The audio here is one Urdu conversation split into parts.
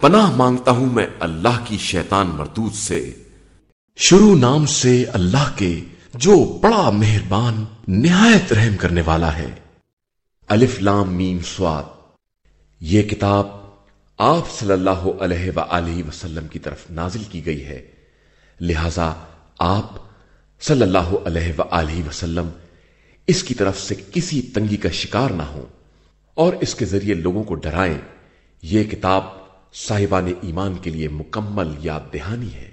پناہ مانگتا ہوں میں اللہ کی شیطان مردود سے۔ شروع نام سے اللہ کے جو بڑا مہربان، نہایت رحم کرنے والا ہے۔ الف لام میم سواد۔ یہ کتاب آپ صلی اللہ علیہ وآلہ وسلم کی طرف نازل کی گئی ہے۔ لہذا آپ صلی اللہ علیہ وآلہ وسلم اس کی طرف سے کسی تنگی کا شکار نہ ہوں اور اس کے ذریعے لوگوں کو ڈرائیں۔ یہ کتاب صاحبان ایمان کے لیے مکمل یاد دہانی ہے۔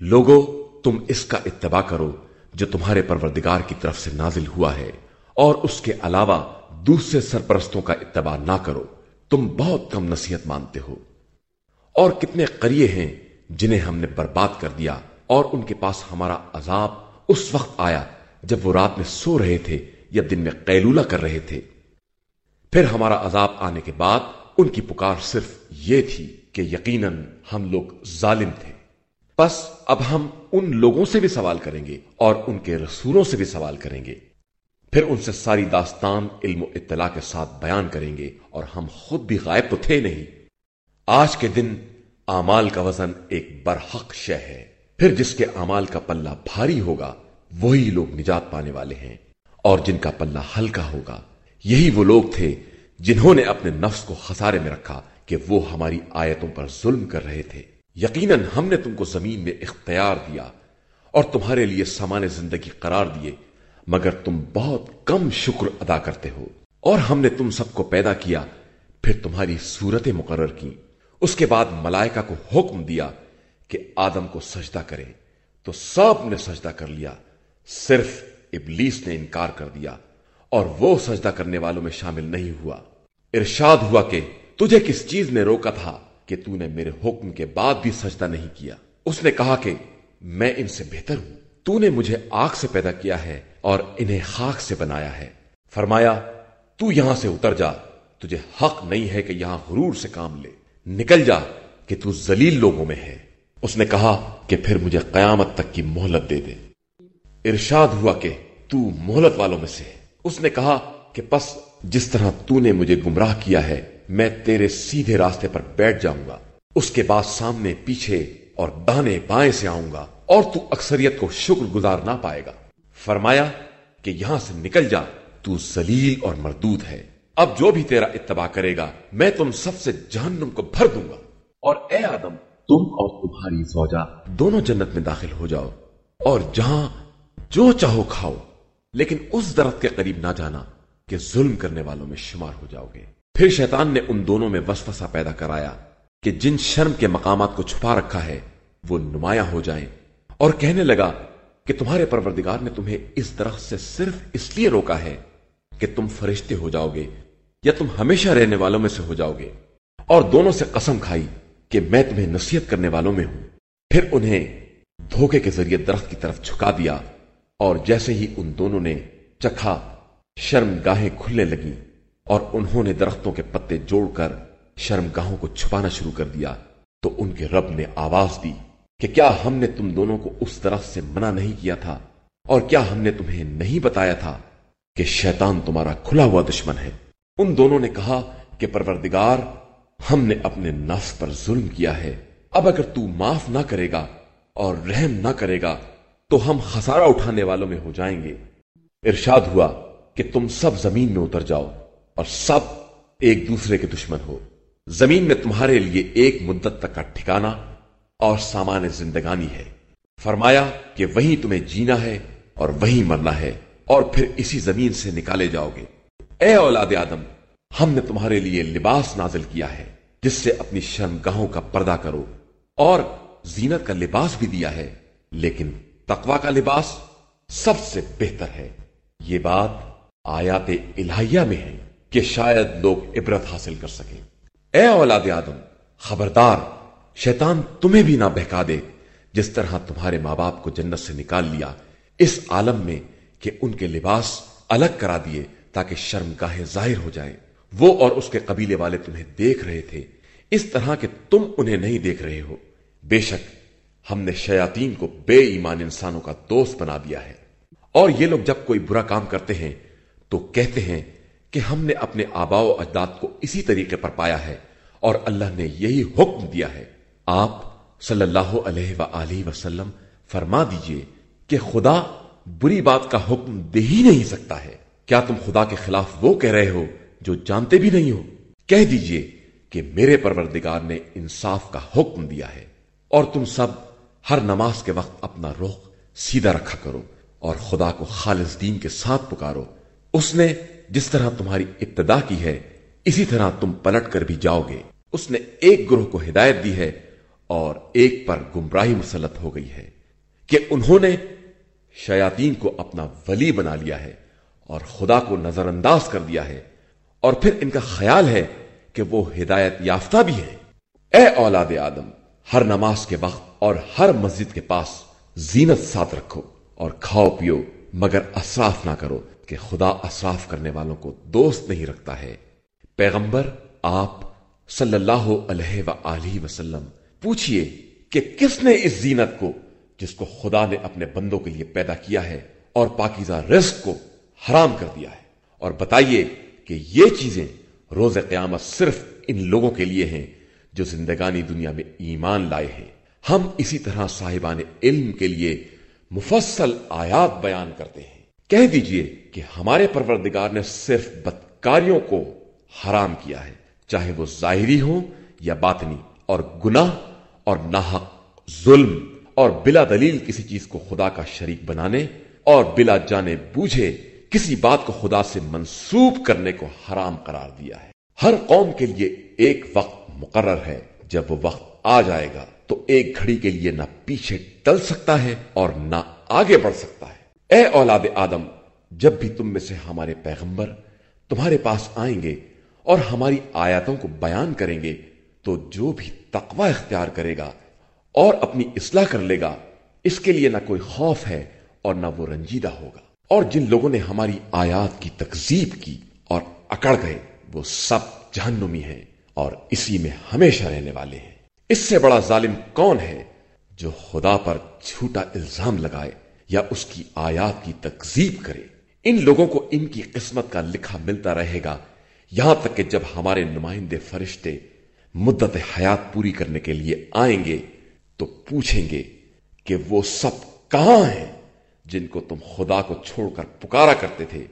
لوگوں تم اس کا اتباع کرو جو تمہارے پروردگار کی طرف سے نازل ہوا ہے، اور اس کے علاوہ دوسرے سرپرستوں کا اتباع نہ کرو۔ تم بہت کم نصیحت مانتے ہو۔ اور کتنے قریے ہیں جنہیں ہم نے برباد کر دیا، اور ان کے پاس ہمارا عذاب اس وقت آیا جب وہ رات میں سو رہے تھے یا دن میں قیلولہ کر رہے تھے۔ پھر ہمارا عذاب آنے کے بعد ان کی پکار صرف یہ تھی کہ یقیناً ہم لوگ ظالم تھے۔ بس اب ہم ان لوگوں سے بھی سوال کریں گے اور ان کے رسولوں سے بھی سوال کریں گے۔ پھر ان سے ساری داستان علم و اطلاع کے ساتھ بیان کریں گے اور ہم خود بھی غائب تو تھے نہیں۔ آج کے دن آمال کا وزن ایک برحق شے ہے۔ پھر جس کے امال کا پلہ بھاری ہوگا، وہی لوگ نجات پانے والے ہیں اور جن کا پلہ ہلکا ہوگا۔ یہی وہ لوگ تھے جنہوں نے اپنے نفس کو خسارے میں رکھا کہ وہ ہماری آیتوں پر ظلم کر رہے تھے۔ یقیناً ہم نے تم کو زمین میں اختیار دیا اور تمہارے لیے سامان زندگی قرار دیے، مگر تم بہت کم شکر ادا کرتے ہو۔ اور ہم نے تم سب کو پیدا کیا، پھر تمہاری صورتیں مقرر کی اس کے بعد ملائکہ کو حکم دیا کہ آدم کو سجدہ کرے۔ تو سب نے سجدہ کر لیا، صرف ابلیس نے انکار کر دیا۔ اور وہ سجدہ کرنے والوں میں شامل نہیں ہوا۔ ارشاد ہوا کہ تجھے کس چیز نے روکا تھا کہ تو نے میرے حکم کے بعد بھی سجدہ نہیں کیا؟ اس نے کہا کہ میں ان سے بہتر ہوں۔ تو نے مجھے آگ سے پیدا کیا ہے اور انہیں خاک سے بنایا ہے۔ فرمایا، تو یہاں سے اتر جا۔ تجھے حق نہیں ہے کہ یہاں غرور سے کام لے۔ نکل جا کہ تو زلیل لوگوں میں ہے۔ اس نے کہا کہ پھر مجھے قیامت تک کی مہلت دے دے۔ ارشاد ہوا کہ تو مہلت والوں میں سے اس نے کہا کہ پس جس طرح تو نے مجھے گمراہ کیا ہے، میں تیرے سیدھے راستے پر بیٹھ جاؤں گا۔ اس کے بعد سامنے پیچھے اور دانے بائیں سے آؤں گا اور تو اکثریت کو شکر گزار نہ پائے گا۔ فرمایا کہ یہاں سے نکل جا، تو زلیل اور مردود ہے۔ اب جو بھی تیرا اتباع کرے گا، میں تم سب سے جہنم کو بھر دوں گا۔ اور اے آدم، تم اور تمہاری زوجہ، دونوں جنت میں داخل ہو جاؤ اور جہاں جو چاہو کھاؤ۔ لیکن اس درخت کے قریب نہ جانا کہ ظلم کرنے والوں میں شمار ہو جاؤ گے۔ پھر شیطان نے ان دونوں میں وسوسہ پیدا کرایا کہ جن شرم کے مقامات کو چھپا رکھا ہے، وہ نمایاں ہو جائیں۔ اور کہنے لگا کہ تمہارے پروردگار نے تمہیں اس درخت سے صرف اس لیے روکا ہے کہ تم فرشتے ہو جاؤ گے یا تم ہمیشہ رہنے والوں میں سے ہو جاؤ گے۔ اور دونوں سے قسم کھائی کہ میں تمہیں نصیحت کرنے والوں میں ہوں۔ پھر انہیں دھوکے کے ذریعے درخت کی طرف جھکا دیا۔ اور جیسے ہی ان دونوں نے چکھا، شرم گاہیں کھلنے لگی اور انہوں نے درختوں کے پتے جوڑ کر شرم گاہوں کو چھپانا شروع کر دیا، تو ان کے رب نے آواز دی کہ کیا ہم نے تم دونوں کو اس درخت سے منع نہیں کیا تھا؟ اور کیا ہم نے تمہیں نہیں بتایا تھا کہ شیطان تمہارا کھلا ہوا دشمن ہے؟ ان دونوں نے کہا کہ پروردگار، ہم نے اپنے نفس پر ظلم کیا ہے۔ اب اگر تو معاف نہ کرے گا اور رحم نہ کرے گا تو ہم خسارہ اٹھانے والوں میں ہو جائیں گے۔ ارشاد ہوا کہ تم سب زمین میں اتر جاؤ اور سب ایک دوسرے کے دشمن ہو۔ زمین میں تمہارے لیے ایک مدت تک کا ٹھکانا اور سامان زندگانی ہے۔ فرمایا کہ وہیں تمہیں جینا ہے اور وہیں مرنا ہے اور پھر اسی زمین سے نکالے جاؤ گے۔ اے اولاد آدم، ہم نے تمہارے لیے لباس نازل کیا ہے، جس سے اپنی شرم گاہوں کا پردہ کرو اور زینت کا لباس بھی دیا ہے، لیکن تقوا کا لباس سب سے بہتر ہے۔ یہ بات آیات الہیہ میں ہے کہ شاید لوگ عبرت حاصل کر سکیں۔ اے اولاد آدم، خبردار، شیطان تمہیں بھی نہ بہکا دے۔ جس طرح تمہارے ماں باپ کو جنت سے نکال لیا، اس عالم میں کہ ان کے لباس الگ کرا دیے تاکہ شرم گاہیں ظاہر ہو جائیں۔ وہ اور اس کے قبیلے والے تمہیں دیکھ رہے تھے۔ اس طرح کہ تم انہیں نہیں دیکھ رہے ہو۔ بے شک ہم نے شیاتین کو بے ایمان انسانوں کا دوست بنا دیا ہے۔ اور یہ لوگ جب کوئی برا کام کرتے ہیں، تو کہتے ہیں کہ ہم نے اپنے آبا و اجداد کو اسی طریقے پر پایا ہے اور اللہ نے یہی حکم دیا ہے۔ آپ صلی اللہ علیہ وسلم فرما دیجیے کہ خدا بری بات کا حکم دے ہی نہیں سکتا ہے۔ کیا تم خدا کے خلاف وہ کہہ رہے ہو جو جانتے بھی نہیں ہو؟ کہہ دیجیے کہ میرے پروردگار نے انصاف کا حکم دیا ہے اور تم سب ہر نماز کے وقت اپنا رخ سیدھا رکھا کرو اور خدا کو خالص دین کے ساتھ پکارو۔ اس نے جس طرح تمہاری ابتدا کی ہے، اسی طرح تم پلٹ کر بھی جاؤ گے۔ اس نے ایک گروہ کو ہدایت دی ہے اور ایک پر گمراہی مسلط ہو گئی ہے کہ انہوں نے شیاتین کو اپنا ولی بنا لیا ہے اور خدا کو نظر انداز کر دیا ہے۔ اور پھر ان کا خیال ہے کہ وہ ہدایت یافتہ بھی ہے اے اولاد آدم، ہر نماز کے وقت اور ہر مسجد کے پاس زینت ساتھ رکھو اور کھاؤ پیو، مگر اصراف نہ کرو کہ خدا اصراف کرنے والوں کو دوست نہیں رکھتا ہے۔ پیغمبر، آپ صلی اللہ علیہ و وسلم، پوچھئے کہ کس نے اس زینت کو جس کو خدا نے اپنے بندوں کے لیے پیدا کیا ہے اور پاکیزہ رزق کو حرام کر دیا ہے؟ اور بتائیے کہ یہ چیزیں روز قیامت صرف ان لوگوں کے لیے ہیں جو زندگانی دنیا میں ایمان لائے ہیں۔ ہم اسی طرح صاحبان علم کے لیے مفصل آیات بیان کرتے ہیں۔ کہہ دیجیے کہ ہمارے پروردگار نے صرف بدکاریوں کو حرام کیا ہے، چاہے وہ ظاہری ہو یا باطنی، اور گناہ اور ناحق، ظلم اور بلا دلیل کسی چیز کو خدا کا شریک بنانے اور بلا جانے بوجھے کسی بات کو خدا سے منسوب کرنے کو حرام قرار دیا ہے۔ ہر قوم کے لیے ایک وقت مقرر ہے، جب وہ وقت آ جائے گا۔ تو ایک گھڑی کے لیے نہ پیچھے ٹل سکتا ہے اور نہ آگے بڑھ سکتا ہے۔ اے اولاد آدم، جب بھی تم میں سے ہمارے پیغمبر تمہارے پاس آئیں گے اور ہماری آیاتوں کو بیان کریں گے، تو جو بھی تقوی اختیار کرے گا اور اپنی اصلاح کر لے گا، اس کے لیے نہ کوئی خوف ہے اور نہ وہ رنجیدہ ہوگا۔ اور جن لوگوں نے ہماری آیات کی تکزیب کی اور اکڑ گئے، وہ سب جہنمی ہیں اور اسی میں ہمیشہ رہنے والے ہیں۔ اس سے بڑا ظالم کون ہے جو خدا پر جھوٹا الزام لگائے یا اس کی آیات کی تکزیب کرے؟ ان لوگوں کو ان کی قسمت کا لکھا ملتا رہے گا یہاں تک کہ جب ہمارے نمائندے فرشتے مدت حیات پوری کرنے کے لیے آئیں گے تو پوچھیں گے کہ وہ سب کہاں ہیں جن کو تم خدا کو چھوڑ کر پکارا کرتے تھے؟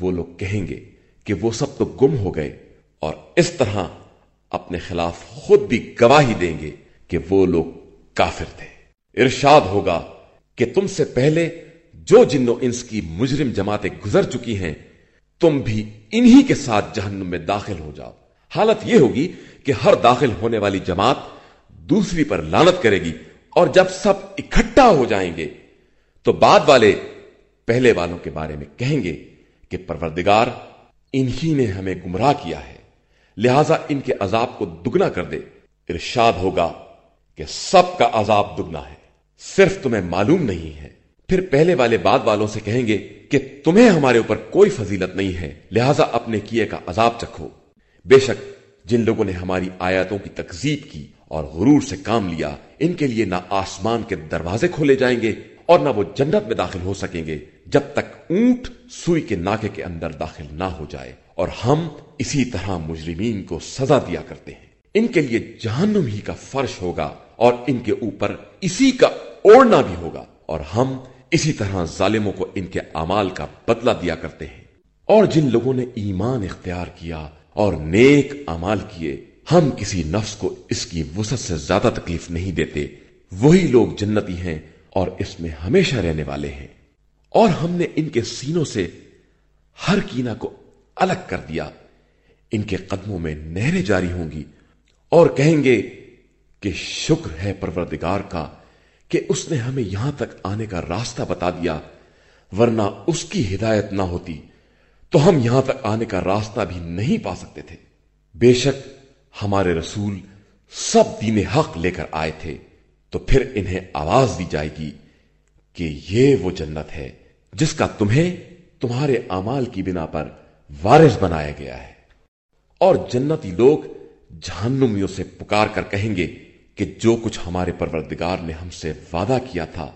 وہ لوگ کہیں گے کہ وہ سب تو گم ہو گئے اور اس طرح اپنے خلاف خود بھی گواہی دیں گے کہ وہ لوگ کافر تھے۔ ارشاد ہوگا کہ تم سے پہلے جو جن و انس کی مجرم جماعتیں گزر چکی ہیں، تم بھی انہی کے ساتھ جہنم میں داخل ہو جاؤ۔ حالت یہ ہوگی کہ ہر داخل ہونے والی جماعت دوسری پر لانت کرے گی اور جب سب اکٹھا ہو جائیں گے، تو بعد والے پہلے والوں کے بارے میں کہیں گے کہ پروردگار انہی نے ہمیں گمراہ کیا ہے۔ لہذا ان کے عذاب کو دگنا کر دے۔ ارشاد ہوگا کہ سب کا عذاب دگنا ہے۔ صرف تمہیں معلوم نہیں ہے۔ پھر پہلے والے بعد والوں سے کہیں گے کہ تمہیں ہمارے اوپر کوئی فضیلت نہیں ہے۔ لہذا اپنے کیے کا عذاب چکھو۔ بے شک جن لوگوں نے ہماری آیاتوں کی تکزیب کی اور غرور سے کام لیا، ان کے لیے نہ آسمان کے دروازے کھولے جائیں گے اور نہ وہ جنت میں داخل ہو سکیں گے جب تک اونٹ سوئی کے ناکے کے اندر داخل نہ ہو جائے۔ اور ہم اسی طرح مجرمین کو سزا دیا کرتے ہیں۔ ان کے لیے جہنم ہی کا فرش ہوگا اور ان کے اوپر اسی کا اوڑنا بھی ہوگا۔ اور ہم اسی طرح ظالموں کو ان کے امال کا بدلہ دیا کرتے ہیں۔ اور جن لوگوں نے ایمان اختیار کیا اور نیک امال کیے، ہم کسی نفس کو اس کی وسعت سے زیادہ تکلیف نہیں دیتے۔ وہی لوگ جنتی ہیں اور اس میں ہمیشہ رہنے والے ہیں۔ اور ہم نے ان کے سینوں سے ہر کینا کو الگ کر دیا۔ ان کے قدموں میں نہریں جاری ہوں گی۔ اور کہیں گے کہ شکر ہے پروردگار کا کہ اس نے ہمیں یہاں تک آنے کا راستہ بتا دیا، ورنہ اس کی ہدایت نہ ہوتی تو ہم یہاں تک آنے کا راستہ بھی نہیں پا سکتے تھے۔ بے شک ہمارے رسول سب دین حق لے کر آئے تھے، تو پھر انہیں آواز دی جائے گی کہ یہ وہ جنت ہے جس کا تمہیں تمہارے امال کی بنا پر وارث بنایا گیا ہے۔ اور جنتی لوگ جہنمیوں سے پکار کر کہیں گے کہ جو کچھ ہمارے پروردگار نے ہم سے وعدہ کیا تھا،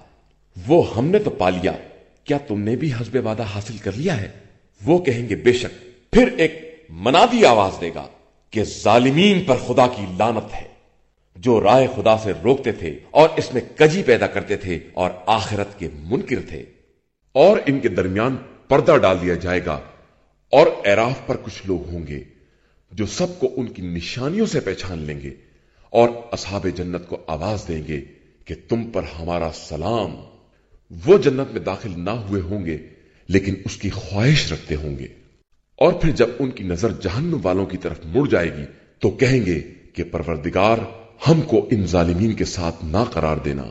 وہ ہم نے تو پا لیا۔ کیا تم نے بھی حسب وعدہ حاصل کر لیا ہے؟ وہ کہیں گے، بے شک۔ پھر ایک منادی آواز دے گا کہ ظالمین پر خدا کی لانت ہے۔ جو رائے خدا سے روکتے تھے اور اس میں کجی پیدا کرتے تھے اور آخرت کے منکر تھے۔ اور ان کے درمیان پردہ ڈال دیا جائے گا اور ایراف پر کچھ لوگ ہوں گے جو سب کو ان کی نشانیوں سے پہچان لیں گے اور اصحاب جنت کو آواز دیں گے کہ تم پر ہمارا سلام۔ وہ جنت میں داخل نہ ہوئے ہوں گے، لیکن اس کی خواہش رکھتے ہوں گے۔ اور پھر جب ان کی نظر جہنم والوں کی طرف مڑ جائے گی، تو کہیں گے کہ پروردگار، ہم کو ان ظالمین کے ساتھ نہ قرار دینا۔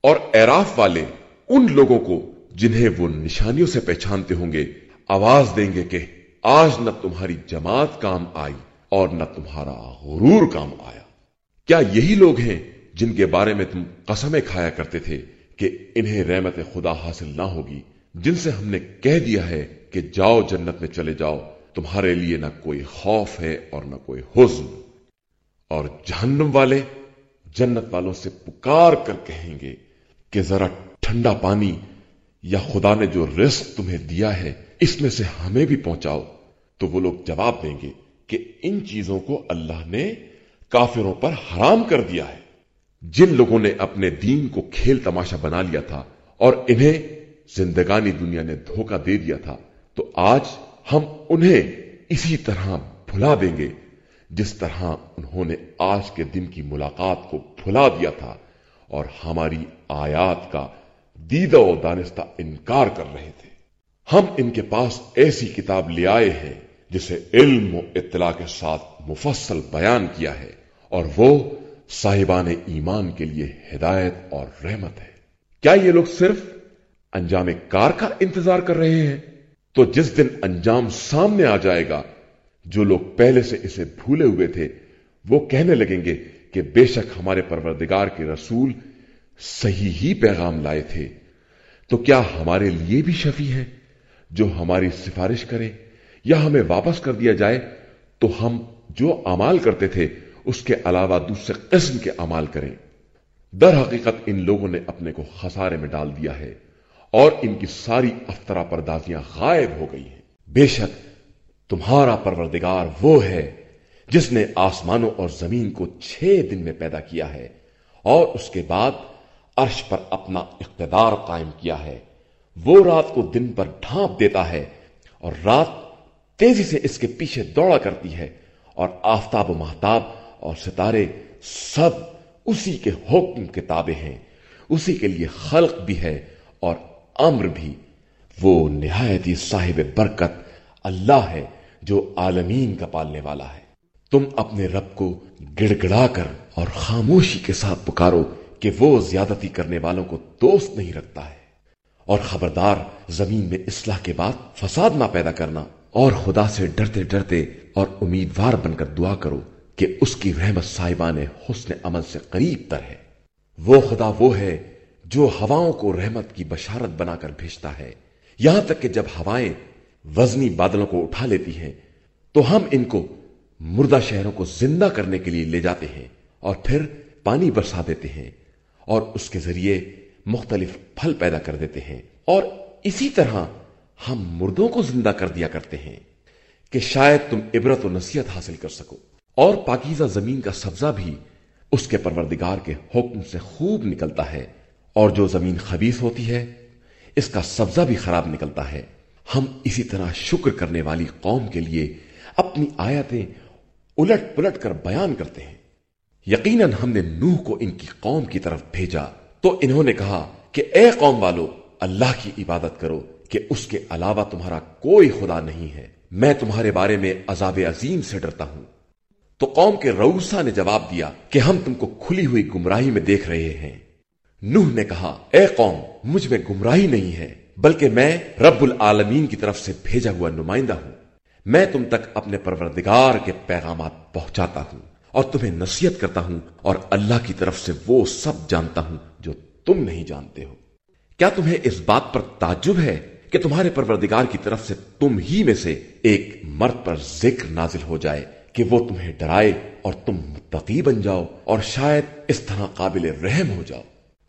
اور ایراف والے ان لوگوں کو جنہیں وہ نشانیوں سے پہچانتے ہوں گے آواز دیں گے کہ آج نہ تمہاری جماعت کام آئی اور نہ تمہارا غرور کام آیا۔ کیا یہی لوگ ہیں جن کے بارے میں تم قسمیں کھایا کرتے تھے کہ انہیں رحمت خدا حاصل نہ ہوگی، جن سے ہم نے کہہ دیا ہے کہ جاؤ جنت میں چلے جاؤ، تمہارے لیے نہ کوئی خوف ہے اور نہ کوئی حزن۔ اور جہنم والے جنت والوں سے پکار کر کہیں گے کہ ذرا ٹھنڈا پانی یا خدا نے جو رزق تمہیں دیا ہے اس میں سے ہمیں بھی پہنچاؤ۔ تو وہ لوگ جواب دیں گے کہ ان چیزوں کو اللہ نے کافروں پر حرام کر دیا ہے۔ جن لوگوں نے اپنے دین کو کھیل تماشا بنا لیا تھا اور انہیں زندگانی دنیا نے دھوکہ دے دیا تھا، تو آج ہم انہیں اسی طرح بھلا دیں گے، جس طرح انہوں نے آج کے دن کی ملاقات کو بھلا دیا تھا اور ہماری آیات کا دیدہ و دانستہ انکار کر رہے تھے۔ ہم ان کے پاس ایسی کتاب لے آئے ہیں جسے علم و اطلاع کے ساتھ مفصل بیان کیا ہے اور وہ صاحبان ایمان کے لیے ہدایت اور رحمت ہے۔ کیا یہ لوگ صرف انجام کار کا انتظار کر رہے ہیں؟ تو جس دن انجام سامنے آ جائے گا، جو لوگ پہلے سے اسے بھولے ہوئے تھے، وہ کہنے لگیں گے کہ بے شک ہمارے پروردگار کے رسول صحیح ہی پیغام لائے تھے۔ تو کیا ہمارے لیے بھی شفیع ہے جو ہماری سفارش کرے یا ہمیں واپس کر دیا جائے، تو ہم جو امال کرتے تھے، اس کے علاوہ دوسرے قسم کے امال کریں۔ در حقیقت ان لوگوں نے اپنے کو خسارے میں ڈال دیا ہے اور ان کی ساری افطرا پردازیاں غائب ہو گئی ہیں۔ بے شک، تمہارا پروردگار وہ ہے جس نے آسمانوں اور زمین کو چھ دن میں پیدا کیا ہے اور اس کے بعد عرش پر اپنا اقتدار قائم کیا ہے۔ وہ رات کو دن پر ڈھانپ دیتا ہے اور رات تیزی سے اس کے پیچھے دوڑا کرتی ہے اور آفتاب و محتاب اور ستارے سب اسی کے حکم کتابیں ہیں۔ اسی کے لیے خلق بھی ہے اور امر بھی۔ وہ نہایت ہی صاحب برکت اللہ ہے جو عالمین کا پالنے والا ہے۔ تم اپنے رب کو گڑ گڑا کر اور خاموشی کے ساتھ پکارو کہ وہ زیادتی کرنے والوں کو دوست نہیں رکھتا ہے۔ اور خبردار زمین میں اصلاح کے بعد فساد نہ پیدا کرنا۔ اور خدا سے ڈرتے ڈرتے اور امیدوار بن کر دعا کرو کہ اس کی رحمت صاحبان حسن عمل سے قریب تر ہے۔ وہ خدا وہ ہے جو ہواؤں کو رحمت کی بشارت بنا کر بھیجتا ہے۔ یہاں تک کہ جب ہوائیں وزنی بادلوں کو اٹھا لیتی ہیں، تو ہم ان کو مردہ شہروں کو زندہ کرنے کے لیے لے جاتے ہیں اور پھر پانی برسا دیتے ہیں اور اس کے ذریعے مختلف پھل پیدا کر دیتے ہیں اور اسی طرح ہم مردوں کو زندہ کر دیا کرتے ہیں کہ شاید تم عبرت و نصیحت حاصل کر سکو اور پاکیزہ زمین کا سبزہ بھی اس کے پروردگار کے حکم سے خوب نکلتا ہے اور جو زمین خبیص ہوتی ہے، اس کا سبزہ بھی خراب نکلتا ہے۔ ہم اسی طرح شکر کرنے والی قوم کے لیے اپنی آیتیں الٹ پلٹ کر بیان کرتے ہیں۔ یقیناً ہم نے نوح کو ان کی قوم کی طرف بھیجا۔ تو انہوں نے کہا کہ اے قوم والو، اللہ کی عبادت کرو کہ اس کے علاوہ تمہارا کوئی خدا نہیں ہے۔ میں تمہارے بارے میں عذاب عظیم سے ڈرتا ہوں۔ تو قوم کے روسا نے جواب دیا کہ ہم تم کو کھلی ہوئی گمراہی میں دیکھ رہے ہیں۔ نوح نے کہا، اے قوم، مجھ میں گمراہی نہیں ہے، بلکہ میں رب العالمین کی طرف سے بھیجا ہوا نمائندہ ہوں۔ میں تم تک اپنے پروردگار کے پیغامات پہنچاتا ہوں۔ اور تمہیں نصیحت کرتا ہوں اور اللہ کی طرف سے وہ سب جانتا ہوں جو تم نہیں جانتے ہو۔ کیا تمہیں اس بات پر تعجب ہے کہ تمہارے پروردگار کی طرف سے تم ہی میں سے ایک مرد پر ذکر نازل ہو جائے کہ وہ تمہیں ڈرائے اور تم متقی بن جاؤ اور شاید اس طرح قابل رحم ہو جاؤ۔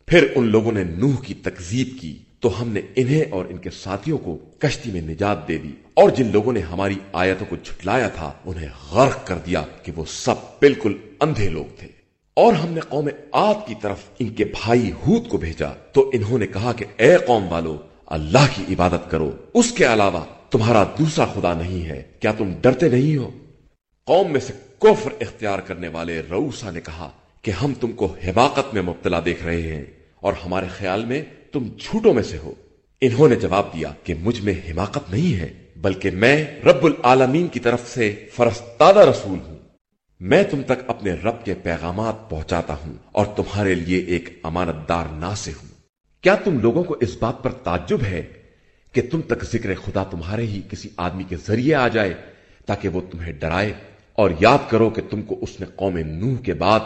پھر ان لوگوں نے نوح کی تکزیب کی تو ہم نے انہیں اور ان کے ساتھیوں کو کشتی میں نجات دے دی۔ اور جن لوگوں نے ہماری آیتوں کو جھٹلایا تھا، انہیں غرق کر دیا کہ وہ سب بالکل اندھے لوگ تھے۔ اور ہم نے قوم آت کی طرف ان کے بھائی ہود کو بھیجا۔ تو انہوں نے کہا کہ اے قوم والو، اللہ کی عبادت کرو۔ اس کے علاوہ تمہارا دوسرا خدا نہیں ہے۔ کیا تم ڈرتے نہیں ہو؟ قوم میں سے کفر اختیار کرنے والے روسا نے کہا کہ ہم تم کو حماقت میں مبتلا دیکھ رہے ہیں اور ہمارے خیال میں تم جھوٹوں میں سے ہو۔ انہوں نے جواب دیا کہ مجھ میں حماقت نہیں ہے۔ بلکہ میں رب العالمین کی طرف سے فرستادہ رسول ہوں۔ میں تم تک اپنے رب کے پیغامات پہنچاتا ہوں اور تمہارے لیے ایک امانت دار نا سے ہوں۔ کیا تم لوگوں کو اس بات پر تعجب ہے کہ تم تک ذکر خدا تمہارے ہی کسی آدمی کے ذریعے آ جائے تاکہ وہ تمہیں ڈرائے اور یاد کرو کہ تم کو اس نے قوم نوح کے بعد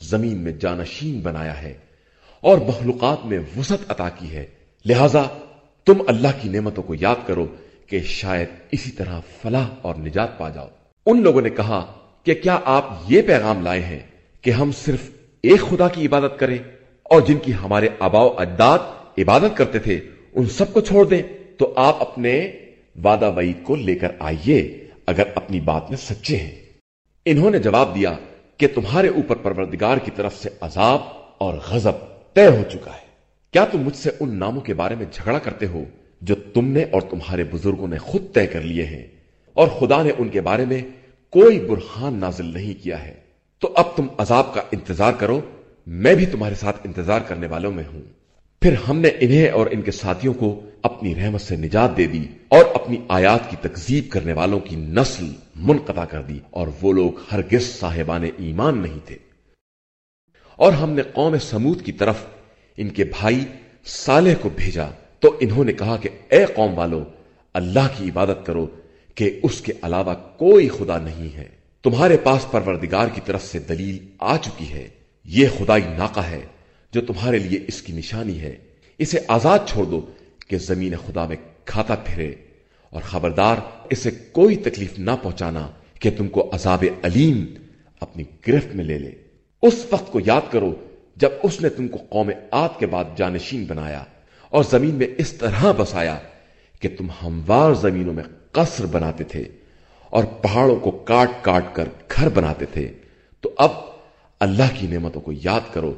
زمین میں جانشین بنایا ہے اور مخلوقات میں وسط عطا کی ہے۔ لہذا تم اللہ کی نعمتوں کو یاد کرو کہ شاید اسی طرح فلاح اور نجات پا جاؤ۔ ان لوگوں نے کہا کہ کیا آپ یہ پیغام لائے ہیں کہ ہم صرف ایک خدا کی عبادت کریں اور جن کی ہمارے آبا و اجداد عبادت کرتے تھے، ان سب کو چھوڑ دیں؟ تو آپ اپنے وعدہ وعید کو لے کر آئیے اگر اپنی بات میں سچے ہیں۔ انہوں نے جواب دیا کہ تمہارے اوپر پروردگار کی طرف سے عذاب اور غضب طے ہو چکا ہے۔ کیا تم مجھ سے ان ناموں کے بارے میں جھگڑا کرتے ہو؟ جو تم نے اور تمہارے بزرگوں نے خود طے کر لیے ہیں۔ اور خدا نے ان کے بارے میں کوئی برہان نازل نہیں کیا ہے۔ تو اب تم عذاب کا انتظار کرو۔ میں بھی تمہارے ساتھ انتظار کرنے والوں میں ہوں۔ پھر ہم نے انہیں اور ان کے ساتھیوں کو اپنی رحمت سے نجات دے دی اور اپنی آیات کی تکزیب کرنے والوں کی نسل منقطع کر دی اور وہ لوگ ہرگز صاحبان ایمان نہیں تھے۔ اور ہم نے قوم سمود کی طرف ان کے بھائی صالح کو بھیجا۔ تو انہوں نے کہا کہ اے قوم والو، اللہ کی عبادت کرو کہ اس کے علاوہ کوئی خدا نہیں ہے۔ تمہارے پاس پروردگار کی طرف سے دلیل آ چکی ہے۔ یہ خدائی ناکا ہے جو تمہارے لیے اس کی نشانی ہے۔ اسے آزاد چھوڑ دو کہ زمین خدا میں کھاتا پھرے۔ اور خبردار، اسے کوئی تکلیف نہ پہنچانا کہ تم کو عذاب علیم اپنی گرفت میں لے لے۔ اس وقت کو یاد کرو جب اس نے تم کو قوم آد کے بعد جانشین بنایا۔ اور زمین میں اس طرح بسایا کہ تم ہموار زمینوں میں قصر بناتے تھے اور پہاڑوں کو کاٹ کاٹ کر گھر بناتے تھے۔ تو اب اللہ کی نعمتوں کو یاد کرو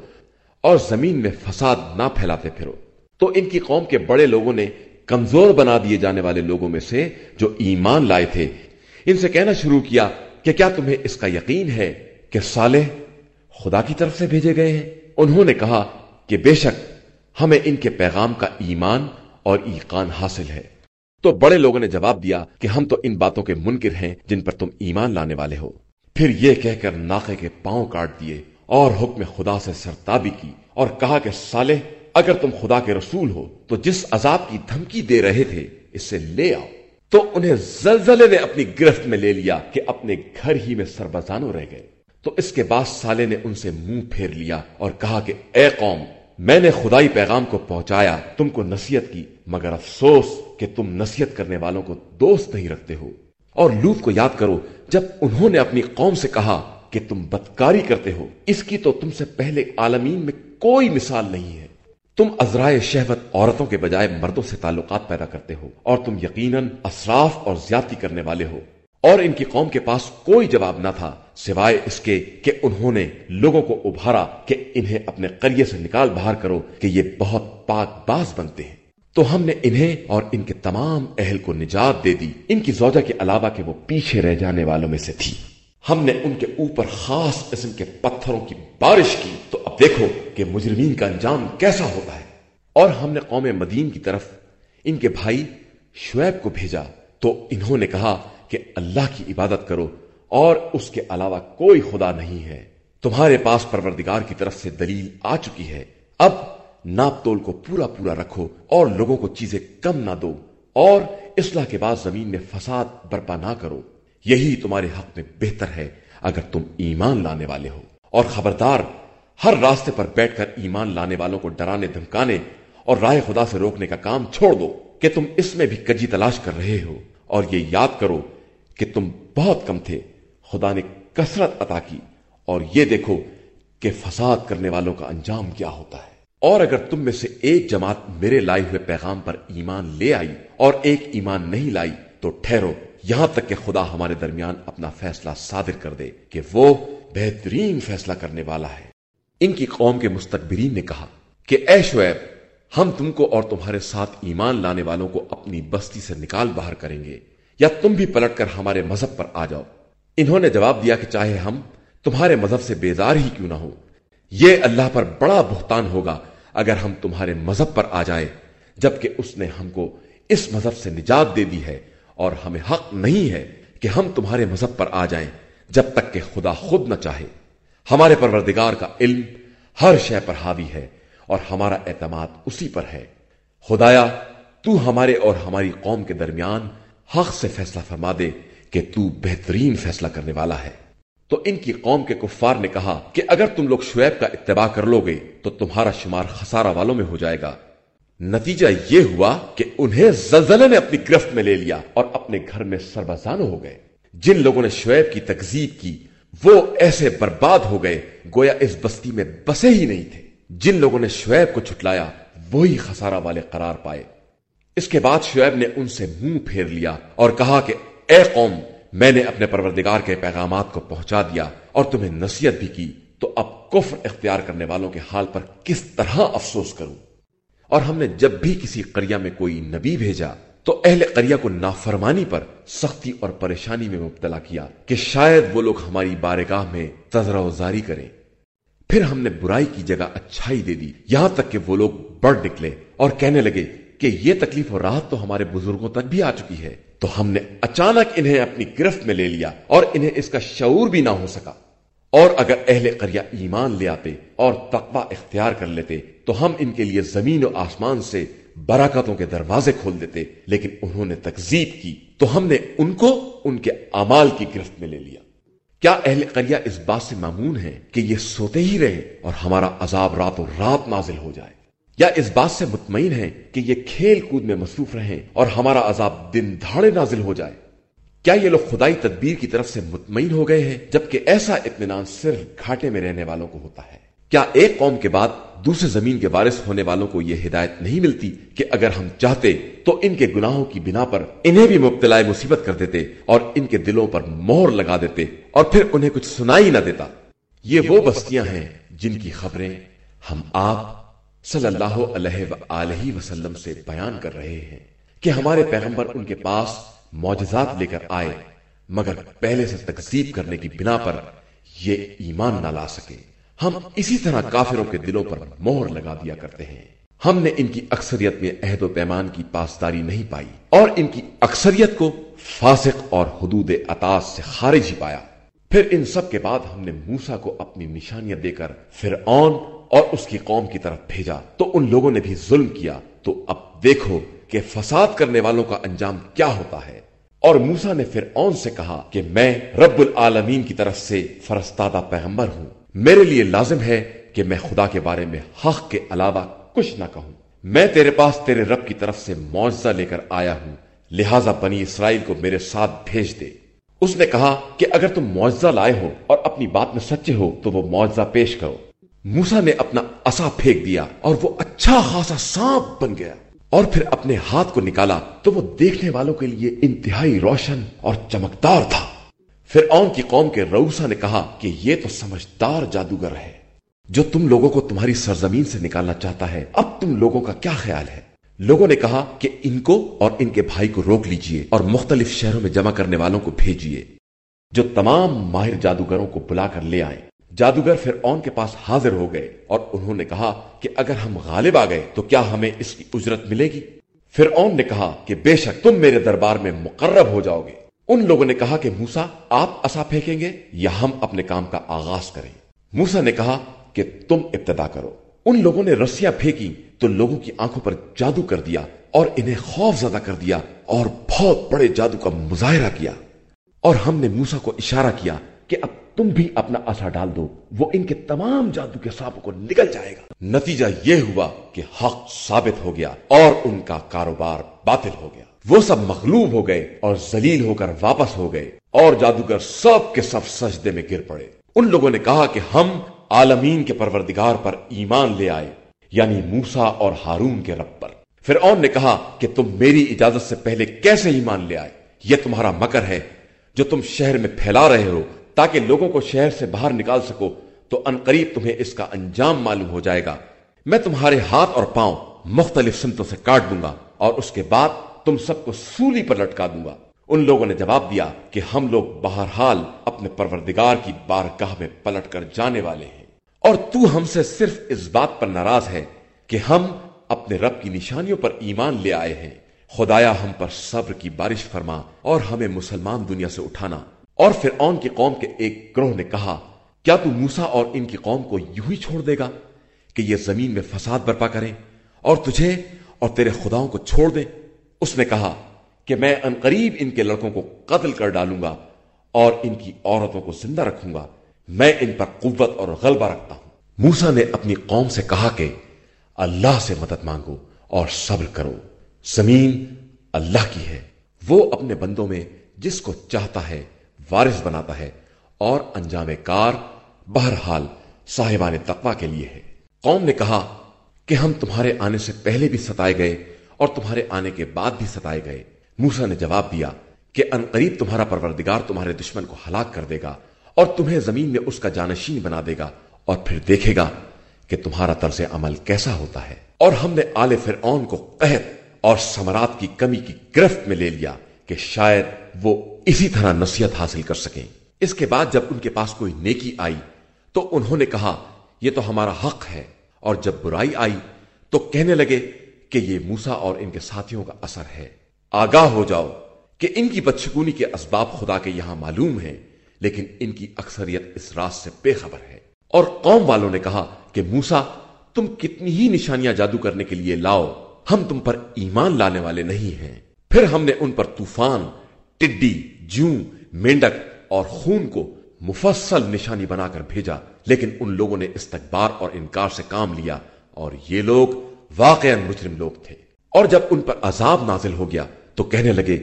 اور زمین میں فساد نہ پھیلاتے پھرو۔ تو ان کی قوم کے بڑے لوگوں نے کمزور بنا دیے جانے والے لوگوں میں سے جو ایمان لائے تھے۔ ان سے کہنا شروع کیا کہ کیا تمہیں اس کا یقین ہے کہ صالح خدا کی طرف سے بھیجے گئے ہیں؟ انہوں نے کہا کہ بے شک ہمیں ان کے پیغام کا ایمان اور ایقان حاصل ہے۔ تو بڑے لوگوں نے جواب دیا کہ ہم تو ان باتوں کے منکر ہیں جن پر تم ایمان لانے والے ہو۔ پھر یہ کہہ کر ناقے کے پاؤں کاٹ دیے اور حکم خدا سے سرتابی کی اور کہا کہ صالح، اگر تم خدا کے رسول ہو تو جس عذاب کی دھمکی دے رہے تھے اسے لے آؤ۔ تو انہیں زلزلے نے اپنی گرفت میں لے لیا کہ اپنے گھر ہی میں سربزانوں رہ گئے۔ تو اس کے بعد سالے نے ان سے منہ پھیر لیا اور کہا کہ اے قوم میں نے خدائی پیغام کو پہنچایا، تم کو نصیحت کی، مگر افسوس کہ تم نصیحت کرنے والوں کو دوست نہیں رکھتے ہو۔ اور لوت کو یاد کرو، جب انہوں نے اپنی قوم سے کہا کہ تم بدکاری کرتے ہو، اس کی تو تم سے پہلے عالمین میں کوئی مثال نہیں ہے۔ تم ازرائے شہوت عورتوں کے بجائے مردوں سے تعلقات پیدا کرتے ہو، اور تم یقیناً اصراف اور زیادتی کرنے والے ہو۔ اور ان کی قوم کے پاس کوئی جواب نہ تھا، سوائے اس کے کہ انہوں نے لوگوں کو ابھارا کہ انہیں اپنے قریے سے نکال باہر کرو کہ یہ بہت پاک باز بنتے ہیں۔ تو ہم نے انہیں اور ان کے تمام اہل کو نجات دے دی۔ ان کی زوجہ کے علاوہ کہ وہ پیچھے رہ جانے والوں میں سے تھی۔ ہم نے ان کے اوپر خاص قسم کے پتھروں کی بارش کی۔ تو اب دیکھو کہ مجرمین کا انجام کیسا ہوتا ہے۔ اور ہم نے قوم مدین کی طرف ان کے بھائی شعیب کو بھیجا۔ تو انہوں نے کہا کہ اللہ کی عبادت کرو اور اس کے علاوہ کوئی خدا نہیں ہے۔ تمہارے پاس پروردگار کی طرف سے دلیل آ چکی ہے۔ اب ناپ تول کو پورا پورا رکھو اور لوگوں کو چیزیں کم نہ دو اور اصلاح کے بعد زمین میں فساد برپا نہ کرو۔ یہی تمہارے حق میں بہتر ہے اگر تم ایمان لانے والے ہو۔ اور خبردار، ہر راستے پر بیٹھ کر ایمان لانے والوں کو ڈرانے، دھمکانے اور رائے خدا سے روکنے کا کام چھوڑ دو کہ تم اس میں بھی کجی تلاش کر رہے ہو۔ اور یہ یاد کرو کہ تم بہت کم تھے۔ خدا نے کثرت عطا کی اور یہ دیکھو کہ فساد کرنے والوں کا انجام کیا ہوتا ہے۔ اور اگر تم میں سے ایک جماعت میرے لائے ہوئے پیغام پر ایمان لے آئی اور ایک ایمان نہیں لائی تو ٹھہرو۔ یہاں تک کہ خدا ہمارے درمیان اپنا فیصلہ صادر کر دے کہ وہ بہترین فیصلہ کرنے والا ہے۔ ان کی قوم کے مستقبرین نے کہا کہ اے شعیب، ہم تم کو اور تمہارے ساتھ ایمان لانے والوں کو اپنی بستی سے نکال باہر کریں گے۔ یا تم بھی پلٹ کر ہمارے مذہب پر آ جاؤ۔ انہوں نے جواب دیا کہ چاہے ہم تمہارے مذہب سے بیزار ہی کیوں نہ ہو یہ اللہ پر بڑا بہتان ہوگا اگر ہم تمہارے مذہب پر آ جائے، جبکہ اس نے ہم کو اس مذہب سے نجات دے دی ہے اور ہمیں حق نہیں ہے کہ ہم تمہارے مذہب پر آ جائیں جب تک کہ خدا خود نہ چاہے۔ ہمارے پروردگار کا علم ہر شے پر حاوی ہے اور ہمارا اعتماد اسی پر ہے۔ خدایا، تو ہمارے اور ہماری قوم کے درمیان حق سے فیصلہ فرما دے کہ تو بہترین فیصلہ کرنے والا ہے۔ تو ان کی قوم کے کفار نے کہا کہ اگر تم لوگ شعیب کا اتباع کر لو گے تو تمہارا شمار خسارہ والوں میں ہو جائے گا۔ نتیجہ یہ ہوا کہ انہیں زلزلے نے اپنی گرفت میں لے لیا اور اپنے گھر میں سربزان ہو گئے۔ جن لوگوں نے شعیب کی تکزیب کی، وہ ایسے برباد ہو گئے گویا اس بستی میں بسے ہی نہیں تھے۔ جن لوگوں نے شعیب کو چھٹلایا وہی خسارہ والے قرار پائے۔ اس کے بعد شعیب نے ان سے منہ پھیر لیا اور کہا کہ اے قوم، میں نے اپنے پروردگار کے پیغامات کو پہنچا دیا اور تمہیں نصیحت بھی کی، تو اب کفر اختیار کرنے والوں کے حال پر کس طرح افسوس کروں؟ اور ہم نے جب بھی کسی قریہ میں کوئی نبی بھیجا، تو اہل قریہ کو نافرمانی پر سختی اور پریشانی میں مبتلا کیا کہ شاید وہ لوگ ہماری بارگاہ میں تذرہ زاری کریں۔ پھر ہم نے برائی کی جگہ اچھائی دے دی، یہاں تک کہ وہ لوگ بڑھ نکلے اور کہنے لگے کہ یہ تکلیف اور راحت تو ہمارے بزرگوں تک بھی آ چکی ہے، تو ہم نے اچانک انہیں اپنی گرفت میں لے لیا اور انہیں اس کا شعور بھی نہ ہو سکا۔ اور اگر اہل قریہ ایمان لے آتے اور تقوی اختیار کر لیتے، تو ہم ان کے لیے زمین و آسمان سے براکتوں کے دروازے کھول دیتے، لیکن انہوں نے تکزیب کی، تو ہم نے ان کو ان کے امال کی گرفت میں لے لیا۔ کیا اہل قریہ اس بات سے معمون ہے کہ یہ سوتے ہی رہے اور ہمارا عذاب رات و رات نازل ہو جائے؟ یا اس بات سے مطمئن ہیں کہ یہ کھیل کود میں مصروف رہیں اور ہمارا عذاب دن دھاڑے نازل ہو جائے۔ کیا یہ لوگ خدائی تدبیر کی طرف سے مطمئن ہو گئے ہیں جبکہ ایسا اطمینان صرف گھاٹے میں رہنے والوں کو ہوتا ہے؟ کیا ایک قوم کے بعد دوسرے زمین کے وارث ہونے والوں کو یہ ہدایت نہیں ملتی کہ اگر ہم چاہتے تو ان کے گناہوں کی بنا پر انہیں بھی مبتلا مصیبت کر دیتے اور ان کے دلوں پر مہر لگا دیتے اور پھر انہیں کچھ سنائی نہ دیتا؟ یہ وہ بستیاں ہیں جن کی خبریں ہم آپ صلی اللہ علیہ وآلہ وسلم سے بیان کر رہے ہیں کہ ہمارے پیغمبر ان کے پاس معجزات لے کر آئے، مگر پہلے سے تقسیب کرنے کی بنا پر یہ ایمان نہ لا سکے۔ ہم اسی طرح کافروں کے دلوں پر مہر لگا دیا کرتے ہیں۔ ہم نے ان کی اکثریت میں عہد و پیمان کی پاسداری نہیں پائی اور ان کی اکثریت کو فاسق اور حدود اطاس سے خارج ہی پایا۔ پھر ان سب کے بعد ہم نے موسا کو اپنی نشانیاں دے کر فرعون اور اس کی قوم کی طرف بھیجا تو ان لوگوں نے بھی ظلم کیا۔ تو اب دیکھو کہ فساد کرنے والوں کا انجام کیا ہوتا ہے۔ اور موسا نے پھر اون سے کہا کہ میں رب العالمین کی طرف سے فرستادہ پیغمبر ہوں۔ میرے لیے لازم ہے کہ میں خدا کے بارے میں حق کے علاوہ کچھ نہ کہوں۔ میں تیرے پاس تیرے رب کی طرف سے معاوضہ لے کر آیا ہوں۔ لہذا بنی اسرائیل کو میرے ساتھ بھیج دے۔ اس نے کہا کہ اگر تم معاوضہ لائے ہو اور اپنی بات میں سچے ہو تو وہ معاوضہ پیش کرو۔ موسا نے اپنا اصا پھینک دیا اور وہ اچھا خاصا سانپ بن گیا اور پھر اپنے ہاتھ کو نکالا تو وہ دیکھنے والوں کے لیے انتہائی روشن اور چمکدار تھا۔ پھر اون کی قوم کے روسا نے کہا کہ یہ تو سمجھدار جادوگر ہے۔ جو تم لوگوں کو تمہاری سرزمین سے نکالنا چاہتا ہے، اب تم لوگوں کا کیا خیال ہے؟ لوگوں نے کہا کہ ان کو اور ان کے بھائی کو روک لیجیے اور مختلف شہروں میں جمع کرنے والوں کو بھیجیے جو تمام ماہر جادوگروں کو بلا کر لے آئے۔ جادوگر پھر اون کے پاس حاضر ہو گئے اور انہوں نے کہا کہ اگر ہم غالب آ گئے تو کیا ہمیں اس کی اجرت ملے گی؟ پھر اون نے کہا کہ بے شک تم میرے دربار میں مقرب ہو جاؤ گے۔ ان لوگوں نے کہا کہ موسا آپ اصا پھینکیں گے یا ہم اپنے کام کا آغاز کریں؟ موسا نے کہا کہ تم ابتدا کرو۔ ان لوگوں نے رسیاں پھینکی تو لوگوں کی آنکھوں پر جادو کر دیا اور انہیں خوف زدہ کر دیا اور بہت بڑے جادو کا مظاہرہ کیا۔ اور ہم نے موسا کو اشارہ کیا کہ اب تم بھی اپنا اثر ڈال دو، وہ ان کے تمام جادو کے سانپوں کو نکل جائے گا۔ نتیجہ یہ ہوا کہ حق ثابت ہو گیا اور ان کا کاروبار باطل ہو گیا۔ وہ سب مغلوب ہو گئے اور زلیل ہو کر واپس ہو گئے اور جادوگر سب کے سب سجدے میں گر پڑے۔ ان لوگوں نے کہا کہ ہم عالمین کے پروردگار پر ایمان لے آئے یعنی موسا اور ہارون کے رب پر۔ پھر نے کہا کہ تم میری اجازت سے پہلے کیسے ہی مان لے آئے؟ یہ تمہارا مکر ہے جو تم شہر میں پھیلا رہے ہو۔ تاکہ لوگوں کو شہر سے باہر نکال سکو، تو انقریب تمہیں اس کا انجام معلوم ہو جائے گا۔ میں تمہارے ہاتھ اور پاؤں مختلف سمتوں سے کاٹ دوں گا اور اس کے بعد تم سب کو سولی پر لٹکا دوں گا۔ ان لوگوں نے جواب دیا کہ ہم لوگ بہرحال اپنے پروردگار کی بارگاہ میں پلٹ کر جانے والے ہیں۔ اور تو ہم سے صرف اس بات پر ناراض ہے کہ ہم اپنے رب کی نشانیوں پر ایمان لے آئے ہیں۔ خدایا ہم پر صبر کی بارش فرما اور ہمیں مسلمان دنیا سے اٹھانا۔ اور پھر اون کی قوم کے ایک گروہ نے کہا، کیا تو موسا اور ان کی قوم کو یوں ہی چھوڑ دے گا کہ یہ زمین میں فساد برپا کریں اور تجھے اور تیرے خداؤں کو چھوڑ دیں؟ اس نے کہا، کہ میں انقریب ان کے لڑکوں کو قتل کر ڈالوں گا اور ان کی عورتوں کو زندہ رکھوں گا۔ میں ان پر قوت اور غلبہ رکھتا ہوں. موسا نے اپنی قوم سے کہا کہ اللہ سے مدد مانگو اور صبر کرو۔ زمین اللہ کی ہے، وہ اپنے بندوں میں جس کو چاہتا ہے وارث بناتا ہے اور انجام کار بہرحال صاحبان تقوا کے لیے ہے۔ قوم نے کہا کہ ہم تمہارے آنے سے پہلے بھی ستائے گئے اور تمہارے آنے کے بعد بھی ستائے گئے۔ موسا نے جواب دیا کہ انقریب تمہارا پروردگار تمہارے دشمن کو ہلاک کر دے گا اور تمہیں زمین میں اس کا جانشین بنا دے گا اور پھر دیکھے گا کہ تمہارا طرز عمل کیسا ہوتا ہے۔ اور ہم نے آل فرعون کو قحط اور سمرات کی کمی کی گرفت میں لے لیا کہ شاید وہ اسی طرح نصیحت حاصل کر سکیں۔ اس کے بعد جب ان کے پاس کوئی نیکی آئی، تو انہوں نے کہا، یہ تو ہمارا حق ہے۔ اور جب برائی آئی، تو کہنے لگے کہ یہ موسا اور ان کے ساتھیوں کا اثر ہے۔ آگاہ ہو جاؤ کہ ان کی بدشگونی کے اسباب خدا کے یہاں معلوم ہیں، لیکن ان کی اکثریت اس راز سے بے خبر ہے۔ اور قوم والوں نے کہا کہ موسا تم کتنی ہی نشانیاں جادو کرنے کے لیے لاؤ۔ ہم تم پر ایمان لانے والے نہیں ہیں۔ پھر ہم نے ان پر طوفان، ٹڈی جوں مینڈک اور خون کو مفصل نشانی بنا کر بھیجا، لیکن ان لوگوں نے استقبار اور انکار سے کام لیا اور یہ لوگ واقع مجرم لوگ تھے۔ اور جب ان پر عذاب نازل ہو گیا تو کہنے لگے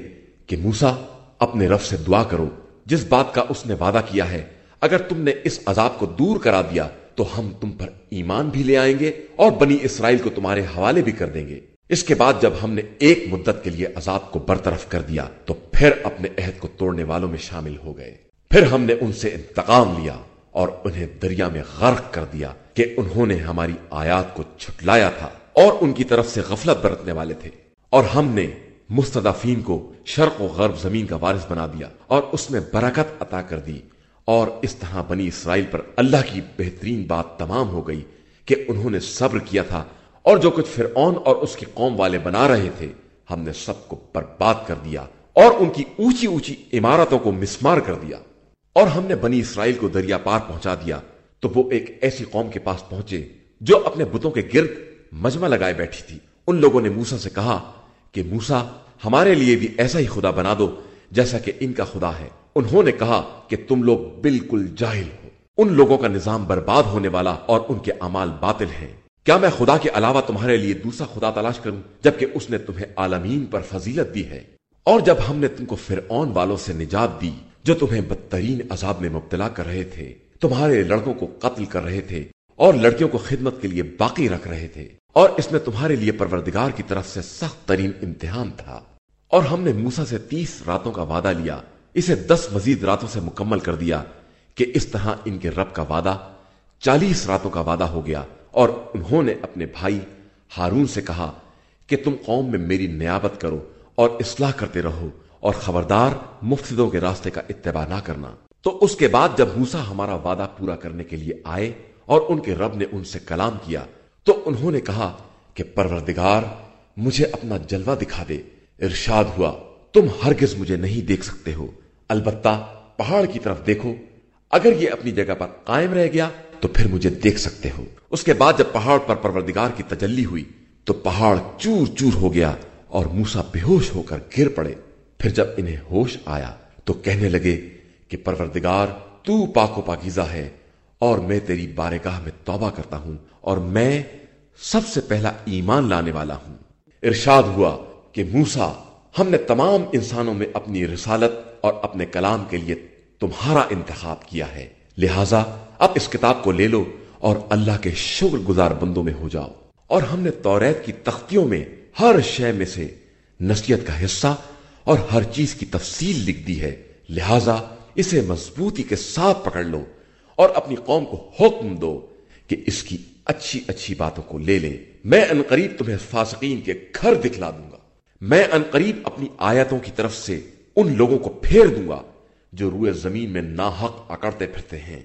کہ موسا اپنے رف سے دعا کرو، جس بات کا اس نے وعدہ کیا ہے، اگر تم نے اس عذاب کو دور کرا دیا تو ہم تم پر ایمان بھی لے آئیں گے اور بنی اسرائیل کو تمہارے حوالے بھی کر دیں گے۔ اس کے بعد جب ہم نے ایک مدت کے لیے عذاب کو برطرف کر دیا، تو پھر اپنے عہد کو توڑنے والوں میں شامل ہو گئے۔ پھر ہم نے ان سے انتقام لیا اور انہیں دریا میں غرق کر دیا کہ انہوں نے ہماری آیات کو چھٹلایا تھا اور ان کی طرف سے غفلت برتنے والے تھے۔ اور ہم نے مستدفین کو شرق و غرب زمین کا وارث بنا دیا اور اس میں برکت عطا کر دی۔ اور اس طرح بنی اسرائیل پر اللہ کی بہترین بات تمام ہو گئی کہ انہوں نے صبر کیا تھا اور جو کچھ فرعون اور اس کی قوم والے بنا رہے تھے، ہم نے سب کو برباد کر دیا اور ان کی اونچی اونچی عمارتوں کو مسمار کر دیا۔ اور ہم نے بنی اسرائیل کو دریا پار پہنچا دیا، تو وہ ایک ایسی قوم کے پاس پہنچے جو اپنے بتوں کے گرد مجمع لگائے بیٹھی تھی۔ ان لوگوں نے موسا سے کہا کہ موسا ہمارے لیے بھی ایسا ہی خدا بنا دو جیسا کہ ان کا خدا ہے۔ انہوں نے کہا کہ، تم لوگ بالکل جاہل ہو۔ ان لوگوں کا نظام برباد ہونے والا اور ان کے امال باطل ہیں۔ کیا میں خدا کے علاوہ تمہارے لیے دوسرا خدا تلاش کروں جبکہ اس نے تمہیں عالمین پر فضیلت دی ہے؟ اور جب ہم نے تم کو فرعون والوں سے نجات دی جو تمہیں بدترین عذاب میں مبتلا کر رہے تھے، تمہارے لڑکوں کو قتل کر رہے تھے اور لڑکیوں کو خدمت کے لیے باقی رکھ رہے تھے اور اس میں تمہارے لیے پروردگار کی طرف سے سخت ترین امتحان تھا۔ اور ہم نے موسا سے تیس راتوں کا وعدہ لیا، اسے دس مزید راتوں سے مکمل کر دیا کہ اس طرح ان کے رب کا وعدہ چالیس راتوں کا وعدہ ہو گیا۔ اور انہوں نے اپنے بھائی ہارون سے کہا کہ تم قوم میں میری نیابت کرو اور اصلاح کرتے رہو اور خبردار مفسدوں کے راستے کا اتباع نہ کرنا۔ تو اس کے بعد جب موسا ہمارا وعدہ پورا کرنے کے لیے آئے اور ان کے رب نے ان سے کلام کیا، تو انہوں نے کہا کہ پروردگار، مجھے اپنا جلوہ دکھا دے۔ ارشاد ہوا، تم ہرگز مجھے نہیں دیکھ سکتے ہو۔ البتہ پہاڑ کی طرف دیکھو، اگر یہ اپنی جگہ پر قائم رہ گیا تو پھر مجھے دیکھ سکتے ہو۔ اس کے بعد جب پہاڑ پر پروردگار کی تجلی ہوئی تو پہاڑ چور چور ہو گیا اور موسا بے ہوش ہو کر گر پڑے۔ پھر جب انہیں ہوش آیا تو کہنے لگے کہ پروردگار تو پاکو پاکیزہ ہے اور میں تیری بارگاہ میں توبہ کرتا ہوں اور میں سب سے پہلا ایمان لانے والا ہوں۔ ارشاد ہوا کہ موسا ہم نے تمام انسانوں میں اپنی رسالت اور اپنے کلام کے لیے تمہارا انتخاب کیا ہے۔ لہذا اب اس کتاب کو لے لو اور اللہ کے شکر گزار بندوں میں ہو جاؤ۔ اور ہم نے توریت کی تختیوں میں ہر شے میں سے نصیحت کا حصہ اور ہر چیز کی تفصیل لکھ دی ہے۔ لہذا اسے مضبوطی کے ساتھ پکڑ لو اور اپنی قوم کو حکم دو کہ اس کی اچھی اچھی باتوں کو لے لے میں انقریب تمہیں فاسقین کے گھر دکھلا دوں گا۔ میں انقریب اپنی آیتوں کی طرف سے ان لوگوں کو پھیر دوں گا جو روئے زمین میں ناحق اکڑتے پھرتے ہیں۔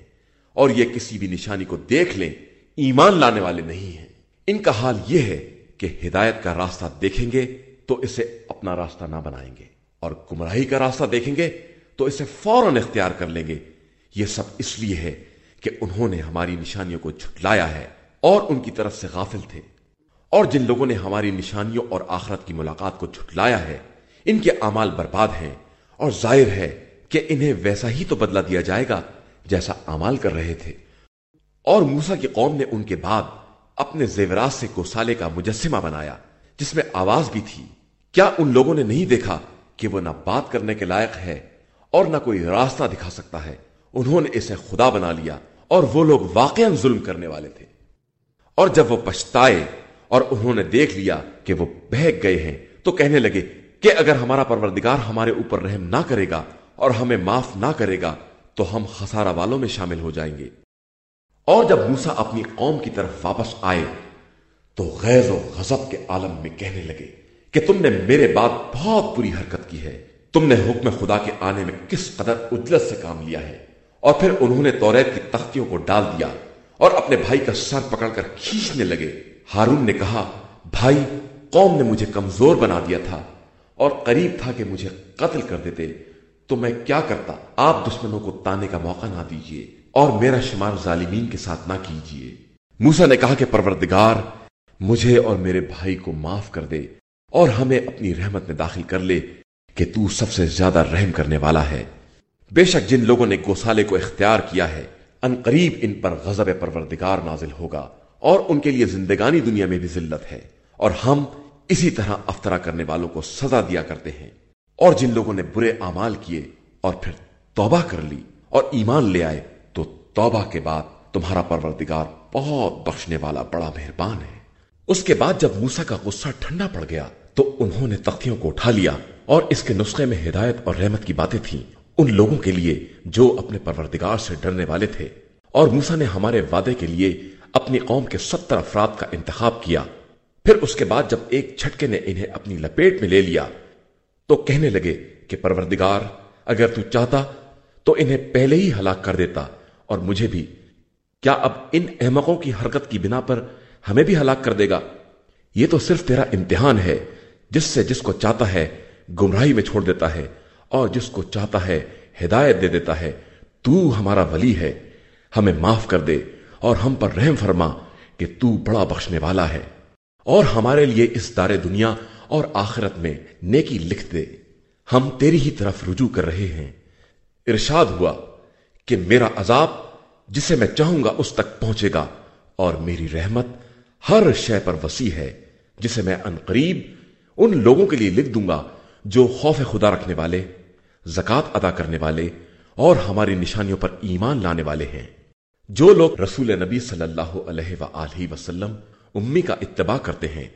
اور یہ کسی بھی نشانی کو دیکھ لیں، ایمان لانے والے نہیں ہیں۔ ان کا حال یہ ہے کہ ہدایت کا راستہ دیکھیں گے تو اسے اپنا راستہ نہ بنائیں گے، اور گمراہی کا راستہ دیکھیں گے تو اسے فوراً اختیار کر لیں گے۔ یہ سب اس لیے ہے کہ انہوں نے ہماری نشانیوں کو جھٹلایا ہے اور ان کی طرف سے غافل تھے۔ اور جن لوگوں نے ہماری نشانیوں اور آخرت کی ملاقات کو جھٹلایا ہے، ان کے اعمال برباد ہیں۔ اور ظاہر ہے کہ انہیں ویسا ہی تو بدلہ دیا جائے گا جیسا امال کر رہے تھے۔ اور موسا کی قوم نے ان کے بعد اپنے زیورات سے گوسالے کا مجسمہ بنایا، جس میں آواز بھی تھی۔ کیا ان لوگوں نے نہیں دیکھا کہ وہ نہ بات کرنے کے لائق ہے اور نہ کوئی راستہ دکھا سکتا ہے؟ انہوں نے اسے خدا بنا لیا اور وہ لوگ واقع ظلم کرنے والے تھے۔ اور جب وہ پچھتائے اور انہوں نے دیکھ لیا کہ وہ بہک گئے ہیں، تو کہنے لگے کہ اگر ہمارا پروردگار ہمارے اوپر رحم نہ کرے گا اور ہمیں معاف نہ کرے گا تو ہم خسارہ والوں میں شامل ہو جائیں گے۔ اور جب موسا اپنی قوم کی طرف واپس آئے، تو غیظ و غضب کے عالم میں کہنے لگے کہ تم نے میرے بعد بہت بری حرکت کی ہے۔ تم نے حکم خدا کے آنے میں کس قدر اجلت سے کام لیا ہے؟ اور پھر انہوں نے توریت کی تختیوں کو ڈال دیا اور اپنے بھائی کا سر پکڑ کر کھینچنے لگے۔ ہارون نے کہا، بھائی، قوم نے مجھے کمزور بنا دیا تھا اور قریب تھا کہ مجھے قتل کر دیتے۔ تو میں کیا کرتا؟ آپ دشمنوں کو تانے کا موقع نہ دیجیے اور میرا شمار ظالمین کے ساتھ نہ کیجیے موسا نے کہا کہ پروردگار، مجھے اور میرے بھائی کو معاف کر دے اور ہمیں اپنی رحمت میں داخل کر لے کہ تو سب سے زیادہ رحم کرنے والا ہے۔ بے شک جن لوگوں نے گوسالے کو اختیار کیا ہے، ان قریب ان پر غضب پروردگار نازل ہوگا اور ان کے لیے زندگانی دنیا میں بھی ذلت ہے اور ہم اسی طرح افطرا کرنے والوں کو سزا دیا کرتے ہیں۔ اور جن لوگوں نے برے اعمال کیے اور پھر توبہ کر لی اور ایمان لے آئے، تو توبہ کے بعد تمہارا پروردگار بہت بخشنے والا بڑا مہربان ہے۔ اس کے بعد جب موسا کا غصہ ٹھنڈا پڑ گیا، تو انہوں نے تختیوں کو اٹھا لیا اور اس کے نسخے میں ہدایت اور رحمت کی باتیں تھیں۔ ان لوگوں کے لیے جو اپنے پروردگار سے ڈرنے والے تھے۔ اور موسا نے ہمارے وعدے کے لیے اپنی قوم کے ستر افراد کا انتخاب کیا۔ پھر اس کے بعد جب ایک جھٹکے نے انہیں اپنی لپیٹ میں لے لیا تو کہنے لگے کہ پروردگار، اگر تو چاہتا تو انہیں پہلے ہی ہلاک کر دیتا اور مجھے بھی۔ کیا اب ان احمقوں کی حرکت کی بنا پر ہمیں بھی ہلاک کر دے گا؟ یہ تو صرف تیرا امتحان ہے، جس سے جس کو چاہتا ہے گمراہی میں چھوڑ دیتا ہے اور جس کو چاہتا ہے ہدایت دے دیتا ہے۔ تو ہمارا ولی ہے، ہمیں معاف کر دے اور ہم پر رحم فرما کہ تو بڑا بخشنے والا ہے۔ اور ہمارے لیے اس دار دنیا اور آخرت میں نیکی لکھ دے۔ ہم تیری ہی طرف رجوع کر رہے ہیں۔ ارشاد ہوا کہ میرا عذاب جسے میں چاہوں گا اس تک پہنچے گا اور میری رحمت ہر شے پر وسیع ہے، جسے میں قریب ان لوگوں کے لیے لکھ دوں گا جو خوف خدا رکھنے والے زکات ادا کرنے والے اور ہماری نشانیوں پر ایمان لانے والے ہیں۔ جو لوگ رسول نبی صلی اللہ علیہ وآلہ وسلم، امی کا اتباع کرتے ہیں،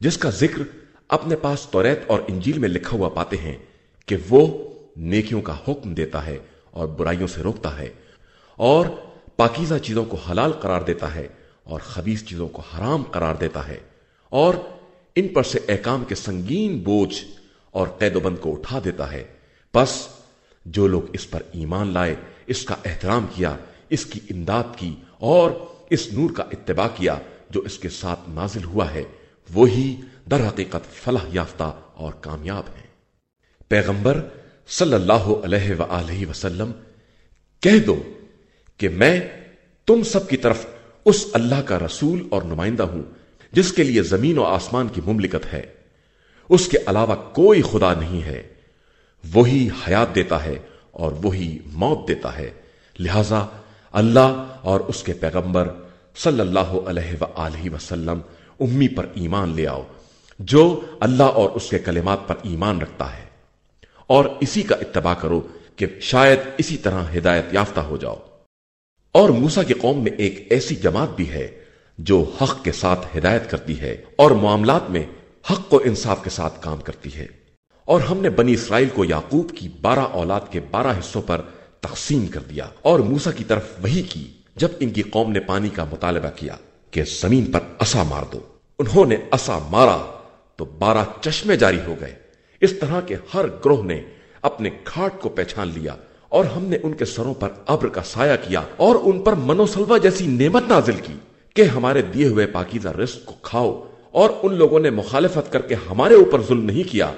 جس کا ذکر اپنے پاس توریت اور انجیل میں لکھا ہوا پاتے ہیں کہ وہ نیکیوں کا حکم دیتا ہے اور برائیوں سے روکتا ہے اور پاکیزہ چیزوں کو حلال قرار دیتا ہے اور خبیص چیزوں کو حرام قرار دیتا ہے اور ان پر سے احکام کے سنگین بوجھ اور قید و بند کو اٹھا دیتا ہے۔ بس جو لوگ اس پر ایمان لائے، اس کا احترام کیا، اس کی امداد کی اور اس نور کا اتباع کیا جو اس کے ساتھ نازل ہوا ہے، وہی در حقیقت فلاح یافتہ اور کامیاب ہیں۔ پیغمبر صلی اللہ علیہ وآلہ وسلم، کہہ دو کہ میں تم سب کی طرف اس اللہ کا رسول اور نمائندہ ہوں، جس کے لیے زمین و آسمان کی مملکت ہے۔ اس کے علاوہ کوئی خدا نہیں ہے۔ وہی حیات دیتا ہے اور وہی موت دیتا ہے۔ لہذا اللہ اور اس کے پیغمبر صلی اللہ علیہ وآلہ وسلم، امی پر ایمان لے آؤ۔ جو اللہ اور اس کے کلمات پر ایمان رکھتا ہے۔ اور اسی کا اتباع کرو کہ شاید اسی طرح ہدایت یافتہ ہو جاؤ۔ اور موسا کی قوم میں ایک ایسی جماعت بھی ہے جو حق کے ساتھ ہدایت کرتی ہے اور معاملات میں حق و انصاف کے ساتھ کام کرتی ہے۔ اور ہم نے بنی اسرائیل کو یعقوب کی بارہ اولاد کے بارہ حصوں پر تقسیم کر دیا۔ اور موسا کی طرف وہی کی جب ان کی قوم نے پانی کا مطالبہ کیا کہ زمین پر اسا مار دو۔ انہوں نے اسا مارا۔ تو بارہ چشمے جاری ہو گئے۔ اس طرح کے ہر گروہ نے اپنے گھاٹ کو پہچان لیا اور ہم نے ان کے سروں پر ابر کا سایہ کیا اور ان پر منوسلوا جیسی نعمت نازل کی کہ ہمارے دیے ہوئے پاکیزہ رزق کو کھاؤ اور ان لوگوں نے مخالفت کر کے ہمارے اوپر ظلم نہیں کیا،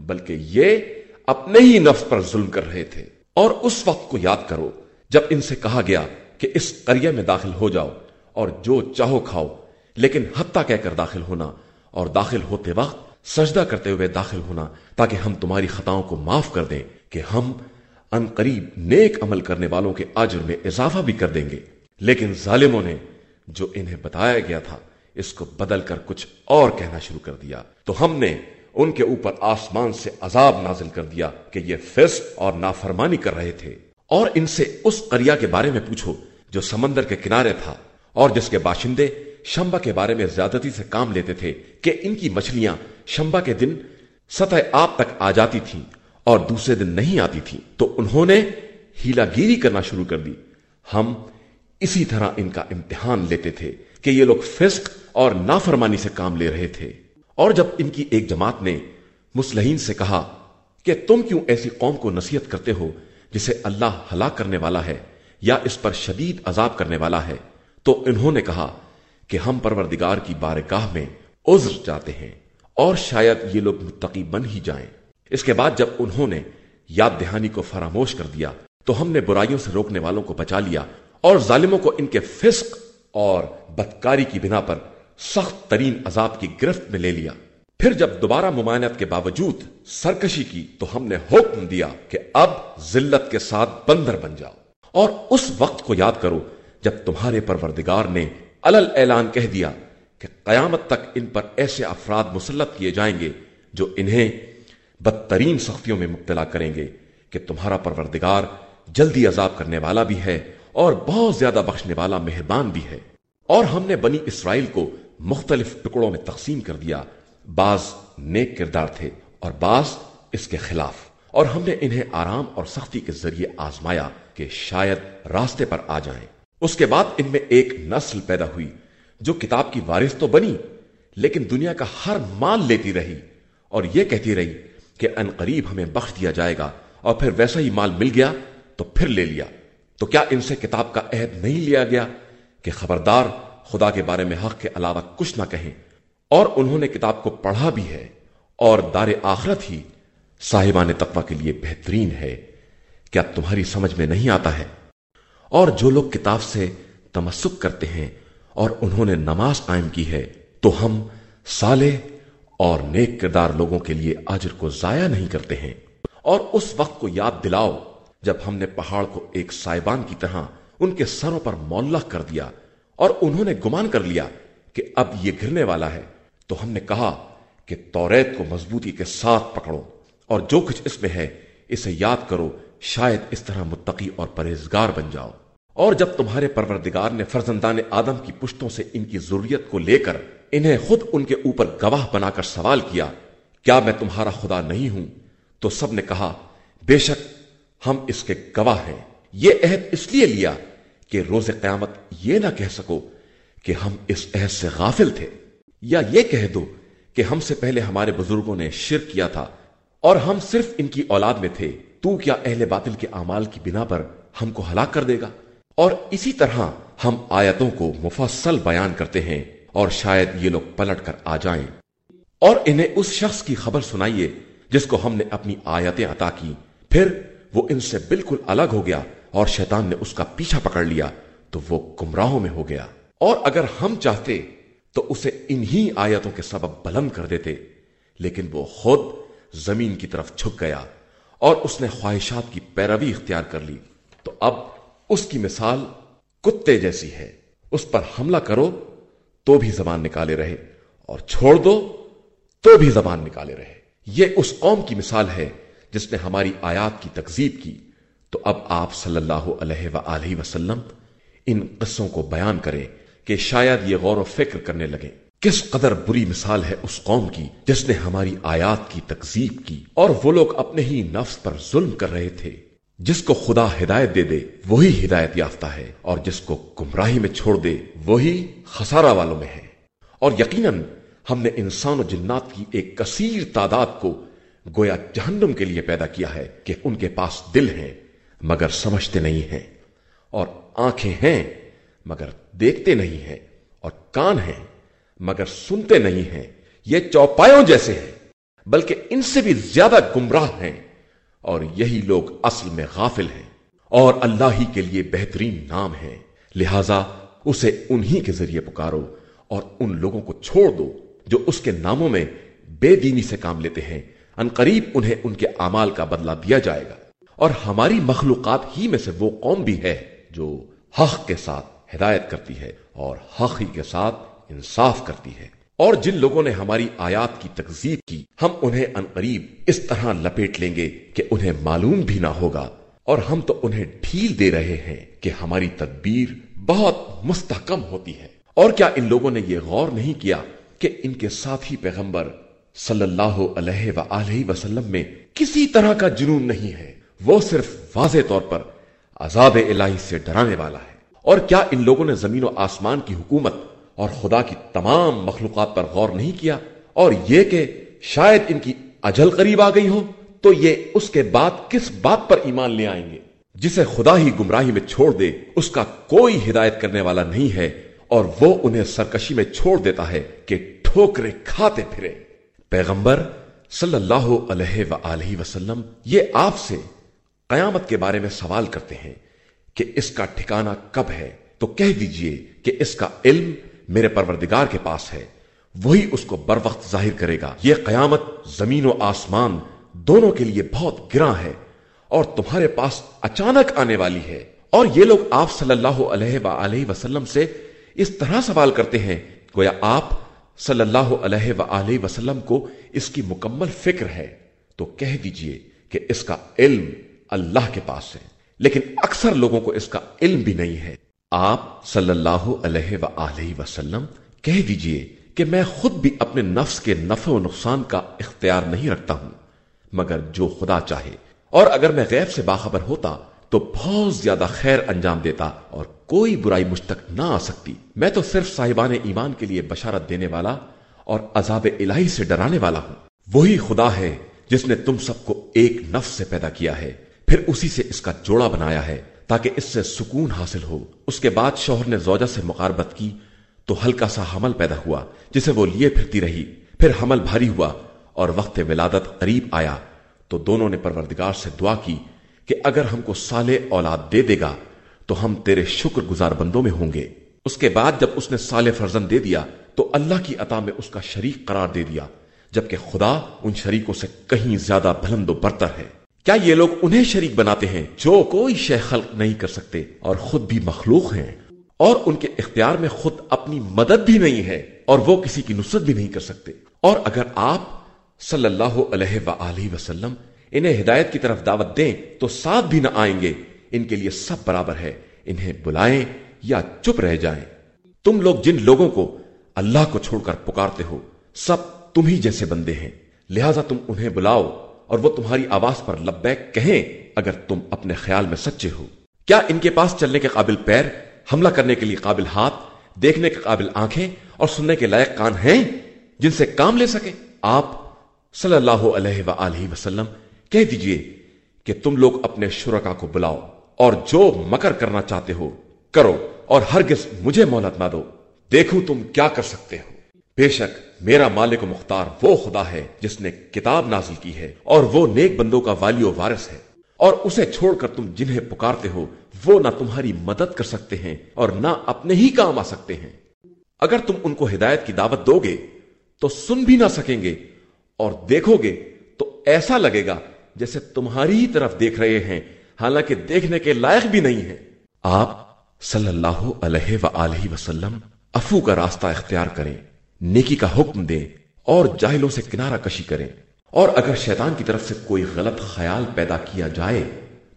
بلکہ یہ اپنے ہی نفس پر ظلم کر رہے تھے۔ اور اس وقت کو یاد کرو جب ان سے کہا گیا کہ اس قریہ میں داخل ہو جاؤ اور جو چاہو کھاؤ، لیکن حتیٰ کہہ کر داخل ہونا اور داخل ہوتے وقت سجدہ کرتے ہوئے داخل ہونا تاکہ ہم تمہاری خطاؤں کو معاف کر دیں کہ ہم ان قریب نیک عمل کرنے والوں کے آجر میں اضافہ بھی کر دیں گے۔ لیکن ظالموں نے جو انہیں بتایا گیا تھا، اس کو بدل کر کچھ اور کہنا شروع کر دیا۔ تو ہم نے ان کے اوپر آسمان سے عذاب نازل کر دیا کہ یہ فسق اور نافرمانی کر رہے تھے۔ اور ان سے اس قریا کے بارے میں پوچھو جو سمندر کے کنارے تھا اور جس کے باشندے شمبا کے بارے میں زیادتی سے کام لیتے تھے کہ ان کی مچھلیاں شمبا کے دن سطح آپ تک آ جاتی تھیں اور دوسرے دن نہیں آتی تھیں۔ تو انہوں نے ہیلا گیری کرنا شروع کر دی۔ ہم اسی طرح ان کا امتحان لیتے تھے کہ یہ لوگ فسق اور نافرمانی سے کام لے رہے تھے۔ اور جب ان کی ایک جماعت نے مسلحین سے کہا کہ تم کیوں ایسی قوم کو نصیحت کرتے ہو جسے اللہ ہلاک کرنے والا ہے یا اس پر شدید عذاب کرنے والا ہے، تو انہوں نے کہا کہ ہم پروردگار کی بارگاہ میں عذر جاتے ہیں اور شاید یہ لوگ متقی بن ہی جائیں۔ اس کے بعد جب انہوں نے یاد دہانی کو فراموش کر دیا، تو ہم نے برائیوں سے روکنے والوں کو بچا لیا اور ظالموں کو ان کے فسق اور بدکاری کی بنا پر سخت ترین عذاب کی گرفت میں لے لیا۔ پھر جب دوبارہ ممانعت کے باوجود سرکشی کی، تو ہم نے حکم دیا کہ اب ذلت کے ساتھ بندر بن جاؤ۔ اور اس وقت کو یاد کرو جب تمہارے پروردگار نے الل اعلان کہہ دیا کہ قیامت تک ان پر ایسے افراد مسلط کیے جائیں گے جو انہیں بدترین سختیوں میں مبتلا کریں گے کہ تمہارا پروردگار جلدی عذاب کرنے والا بھی ہے اور بہت زیادہ بخشنے والا مہربان بھی ہے۔ اور ہم نے بنی اسرائیل کو مختلف ٹکڑوں میں تقسیم کر دیا۔ بعض نیک کردار تھے اور بعض اس کے خلاف۔ اور ہم نے انہیں آرام اور سختی کے ذریعے آزمایا کہ شاید راستے پر آ جائیں۔ اس کے بعد ان میں ایک نسل پیدا ہوئی، جو کتاب کی وارث تو بنی، لیکن دنیا کا ہر مال لیتی رہی۔ اور یہ کہتی رہی کہ ان قریب ہمیں بخش دیا جائے گا، اور پھر ویسا ہی مال مل گیا تو پھر لے لیا۔ تو کیا ان سے کتاب کا عہد نہیں لیا گیا کہ خبردار خدا کے بارے میں حق کے علاوہ کچھ نہ کہیں؟ اور انہوں نے کتاب کو پڑھا بھی ہے، اور دار آخرت ہی صاحبان تقوی کے لیے بہترین ہے۔ کیا تمہاری سمجھ میں نہیں آتا ہے؟ اور جو لوگ کتاب سے تمسک کرتے ہیں اور انہوں نے نماز قائم کی ہے، تو ہم سالے اور نیک کردار لوگوں کے لیے آجر کو ضائع نہیں کرتے ہیں۔ اور اس وقت کو یاد دلاؤ، جب ہم نے پہاڑ کو ایک سائبان کی طرح ان کے سروں پر مولہ کر دیا اور انہوں نے گمان کر لیا کہ اب یہ گرنے والا ہے، تو ہم نے کہا کہ توریت کو مضبوطی کے ساتھ پکڑو اور جو کچھ اس میں ہے، اسے یاد کرو، شاید اس طرح متقی اور پرہیزگار بن جاؤ۔ اور جب تمہارے پروردگار نے فرزندان آدم کی پشتوں سے ان کی ضروریت کو لے کر انہیں خود ان کے اوپر گواہ بنا کر سوال کیا کیا میں تمہارا خدا نہیں ہوں؟ تو سب نے کہا، بے شک ہم اس کے گواہ ہیں۔ یہ عہد اس لیے لیا کہ روز قیامت یہ نہ کہہ سکو کہ ہم اس عہد سے غافل تھے۔ یا یہ کہہ دو کہ ہم سے پہلے ہمارے بزرگوں نے شرک کیا تھا اور ہم صرف ان کی اولاد میں تھے۔ تو کیا اہل باطل کے اعمال کی بنا پر ہم کو ہلاک کر دے گا؟ اور اسی طرح ہم آیتوں کو مفصل بیان کرتے ہیں اور شاید یہ لوگ پلٹ کر آ جائیں۔ اور انہیں اس شخص کی خبر سنائیے جس کو ہم نے اپنی آیتیں عطا کی۔ پھر وہ ان سے بالکل الگ ہو گیا اور شیطان نے اس کا پیچھا پکڑ لیا تو وہ گمراہوں میں ہو گیا۔ اور اگر ہم چاہتے تو اسے انہی آیتوں کے سبب بلند کر دیتے، لیکن وہ خود زمین کی طرف چھک گیا اور اس نے خواہشات کی پیروی اختیار کر لی۔ تو اب اس کی مثال کتے جیسی ہے۔ اس پر حملہ کرو تو بھی زبان نکالے رہے اور چھوڑ دو تو بھی زبان نکالے رہے۔ یہ اس قوم کی مثال ہے جس نے ہماری آیات کی تکزیب کی۔ تو اب آپ صلی اللہ علیہ وسلم ان قصوں کو بیان کریں کہ شاید یہ غور و فکر کرنے لگے کس قدر بری مثال ہے اس قوم کی جس نے ہماری آیات کی تکزیب کی اور وہ لوگ اپنے ہی نفس پر ظلم کر رہے تھے۔ جس کو خدا ہدایت دے دے، وہی ہدایت یافتہ ہے، اور جس کو گمراہی میں چھوڑ دے، وہی خسارہ والوں میں ہے۔ اور یقیناً ہم نے انسان و جنات کی ایک کثیر تعداد کو گویا جہنم کے لیے پیدا کیا ہے کہ ان کے پاس دل ہیں، مگر سمجھتے نہیں ہیں، اور آنکھیں ہیں، مگر دیکھتے نہیں ہیں، اور کان ہیں، مگر سنتے نہیں ہیں۔ یہ چوپایوں جیسے ہیں، بلکہ ان سے بھی زیادہ گمراہ ہیں۔ اور یہی لوگ اصل میں غافل ہیں اور اللہ ہی کے لیے بہترین نام ہے لہذا اسے انہی کے ذریعے پکارو اور ان لوگوں کو چھوڑ دو جو اس کے ناموں میں بے دینی سے کام لیتے ہیں۔ ان قریب انہیں ان کے اعمال کا بدلہ دیا جائے گا۔ اور ہماری مخلوقات ہی میں سے وہ قوم بھی ہے جو حق کے ساتھ ہدایت کرتی ہے اور حق ہی کے ساتھ انصاف کرتی ہے۔ اور جن لوگوں نے ہماری آیات کی تکزیب کی، ہم انہیں ان قریب اس طرح لپیٹ لیں گے کہ انہیں معلوم بھی نہ ہوگا۔ اور ہم تو انہیں ڈھیل دے رہے ہیں کہ ہماری تدبیر بہت مستحکم ہوتی ہے۔ اور کیا ان لوگوں نے یہ غور نہیں کیا کہ ان کے ساتھی پیغمبر صلی اللہ علیہ وآلہ وسلم میں کسی طرح کا جنون نہیں ہے؟ وہ صرف واضح طور پر عذاب الہی سے ڈرانے والا ہے۔ اور کیا ان لوگوں نے زمین و آسمان کی حکومت اور خدا کی تمام مخلوقات پر غور نہیں کیا اور یہ کہ شاید ان کی اجل قریب آ گئی ہو، تو یہ اس کے بعد کس بات پر ایمان لے آئیں گے؟ جسے خدا ہی گمراہی میں چھوڑ دے، اس کا کوئی ہدایت کرنے والا نہیں ہے اور وہ انہیں سرکشی میں چھوڑ دیتا ہے کہ ٹھوکرے کھاتے پھرے۔ پیغمبر صلی اللہ علیہ وآلہ وسلم یہ آپ سے قیامت کے بارے میں سوال کرتے ہیں کہ اس کا ٹھکانہ کب ہے؟ تو کہہ دیجیے کہ اس کا علم میرے پروردگار کے پاس ہے، وہی اس کو بر وقت ظاہر کرے گا۔ یہ قیامت زمین و آسمان دونوں کے لیے بہت گراں ہے اور تمہارے پاس اچانک آنے والی ہے۔ اور یہ لوگ آپ صلی اللہ علیہ وآلہ وسلم سے اس طرح سوال کرتے ہیں، گویا آپ صلی اللہ علیہ وآلہ وسلم کو اس کی مکمل فکر ہے؟ تو کہہ دیجیے کہ اس کا علم اللہ کے پاس ہے۔ لیکن اکثر لوگوں کو اس کا علم بھی نہیں ہے۔ آپ صلی اللہ علیہ وآلہ وسلم، کہہ دیجیے کہ میں خود بھی اپنے نفس کے نفع و نقصان کا اختیار نہیں رکھتا ہوں، مگر جو خدا چاہے۔ اور اگر میں غیب سے باخبر ہوتا تو بہت زیادہ خیر انجام دیتا اور کوئی برائی مجھ تک نہ آ سکتی۔ میں تو صرف صاحبان ایمان کے لیے بشارت دینے والا اور عذاب الہی سے ڈرانے والا ہوں۔ وہی خدا ہے جس نے تم سب کو ایک نفس سے پیدا کیا ہے، پھر اسی سے اس کا جوڑا بنایا ہے۔ تاکہ اس سے سکون حاصل ہو۔ اس کے بعد شوہر نے زوجہ سے مقاربت کی تو ہلکا سا حمل پیدا ہوا، جسے وہ لیے پھرتی رہی۔ پھر حمل بھاری ہوا اور وقت ولادت قریب آیا۔ تو دونوں نے پروردگار سے دعا کی کہ اگر ہم کو سالے اولاد دے دے گا تو ہم تیرے شکر گزار بندوں میں ہوں گے۔ اس کے بعد جب اس نے سال فرزن دے دیا تو اللہ کی عطا میں اس کا شریک قرار دے دیا، جبکہ خدا ان شریکوں سے کہیں زیادہ بلند و برتر ہے۔ کیا یہ لوگ انہیں شریک بناتے ہیں جو کوئی شے خلق نہیں کر سکتے اور خود بھی مخلوق ہیں؟ اور ان کے اختیار میں خود اپنی مدد بھی نہیں ہے اور وہ کسی کی نصرت بھی نہیں کر سکتے۔ اور اگر آپ صلی اللہ علیہ وآلہ وسلم انہیں ہدایت کی طرف دعوت دیں تو ساتھ بھی نہ آئیں گے۔ ان کے لیے سب برابر ہے۔ انہیں بلائیں یا چپ رہ جائیں۔ تم لوگ جن لوگوں کو اللہ کو چھوڑ کر پکارتے ہو، سب تم ہی جیسے بندے ہیں۔ لہذا تم انہیں بلاؤ۔ اور وہ تمہاری آواز پر لبیک کہیں اگر تم اپنے خیال میں سچے ہو۔ کیا ان کے پاس چلنے کے قابل پیر، حملہ کرنے کے لیے قابل ہاتھ، دیکھنے کے قابل آنکھیں اور سننے کے لائق کان ہیں جن سے کام لے سکے آپ صلی اللہ علیہ وآلہ وسلم کہہ دیجیے کہ تم لوگ اپنے شرکا کو بلاؤ اور جو مکر کرنا چاہتے ہو کرو اور ہرگز مجھے مہلت نہ دو۔ دیکھو تم کیا کر سکتے ہو۔ بے شک میرا مالک و مختار وہ خدا ہے جس نے کتاب نازل کی ہے اور وہ نیک بندوں کا والی و وارث ہے۔ اور اسے چھوڑ کر تم جنہیں پکارتے ہو، وہ نہ تمہاری مدد کر سکتے ہیں اور نہ اپنے ہی کام آ سکتے ہیں۔ اگر تم ان کو ہدایت کی دعوت دو گے، تو سن بھی نہ سکیں گے اور دیکھو گے تو ایسا لگے گا جیسے تمہاری ہی طرف دیکھ رہے ہیں، حالانکہ دیکھنے کے لائق بھی نہیں ہے آپ صلی اللہ علیہ وآلہ وسلم افو کا راستہ اختیار کریں۔ نیکی کا حکم دیں اور جاہلوں سے کنارہ کشی کریں اور اگر شیطان کی طرف سے کوئی غلط خیال پیدا کیا جائے،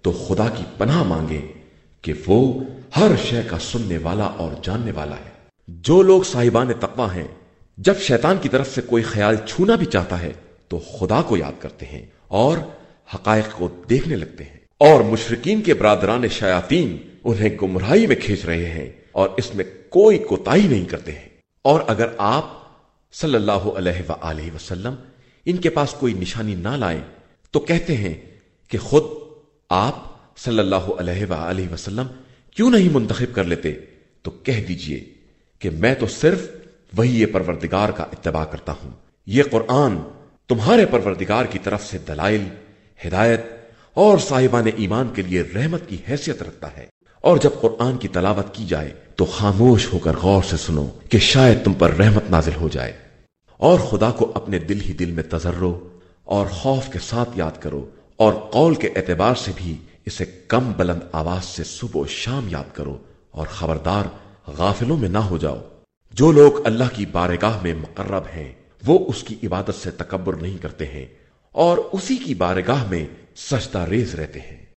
تو خدا کی پناہ مانگے کہ وہ ہر شے کا سننے والا اور جاننے والا ہے۔ جو لوگ صاحبان تقوی ہیں، جب شیطان کی طرف سے کوئی خیال چھونا بھی چاہتا ہے، تو خدا کو یاد کرتے ہیں اور حقائق کو دیکھنے لگتے ہیں۔ اور مشرقین کے برادران شیاطین انہیں گمراہی میں کھینچ رہے ہیں اور اس میں کوئی کوتا نہیں کرتے ہیں۔ اور اگر آپ صلی اللہ علیہ وآلہ وسلم ان کے پاس کوئی نشانی نہ لائیں، تو کہتے ہیں کہ خود آپ صلی اللہ علیہ وآلہ وسلم کیوں نہیں منتخب کر لیتے؟ تو کہہ دیجیے کہ میں تو صرف وہی پروردگار کا اتباع کرتا ہوں۔ یہ قرآن تمہارے پروردگار کی طرف سے دلائل، ہدایت اور صاحبان ایمان کے لیے رحمت کی حیثیت رکھتا ہے۔ اور جب قرآن کی تلاوت کی جائے تو خاموش ہو کر غور سے سنو کہ شاید تم پر رحمت نازل ہو جائے۔ اور خدا کو اپنے دل ہی دل میں تجرو اور خوف کے ساتھ یاد کرو اور قول کے اعتبار سے بھی اسے کم بلند آواز سے صبح و شام یاد کرو اور خبردار غافلوں میں نہ ہو جاؤ۔ جو لوگ اللہ کی بارگاہ میں مقرب ہیں، وہ اس کی عبادت سے تکبر نہیں کرتے ہیں اور اسی کی بارگاہ میں سجدہ ریز رہتے ہیں۔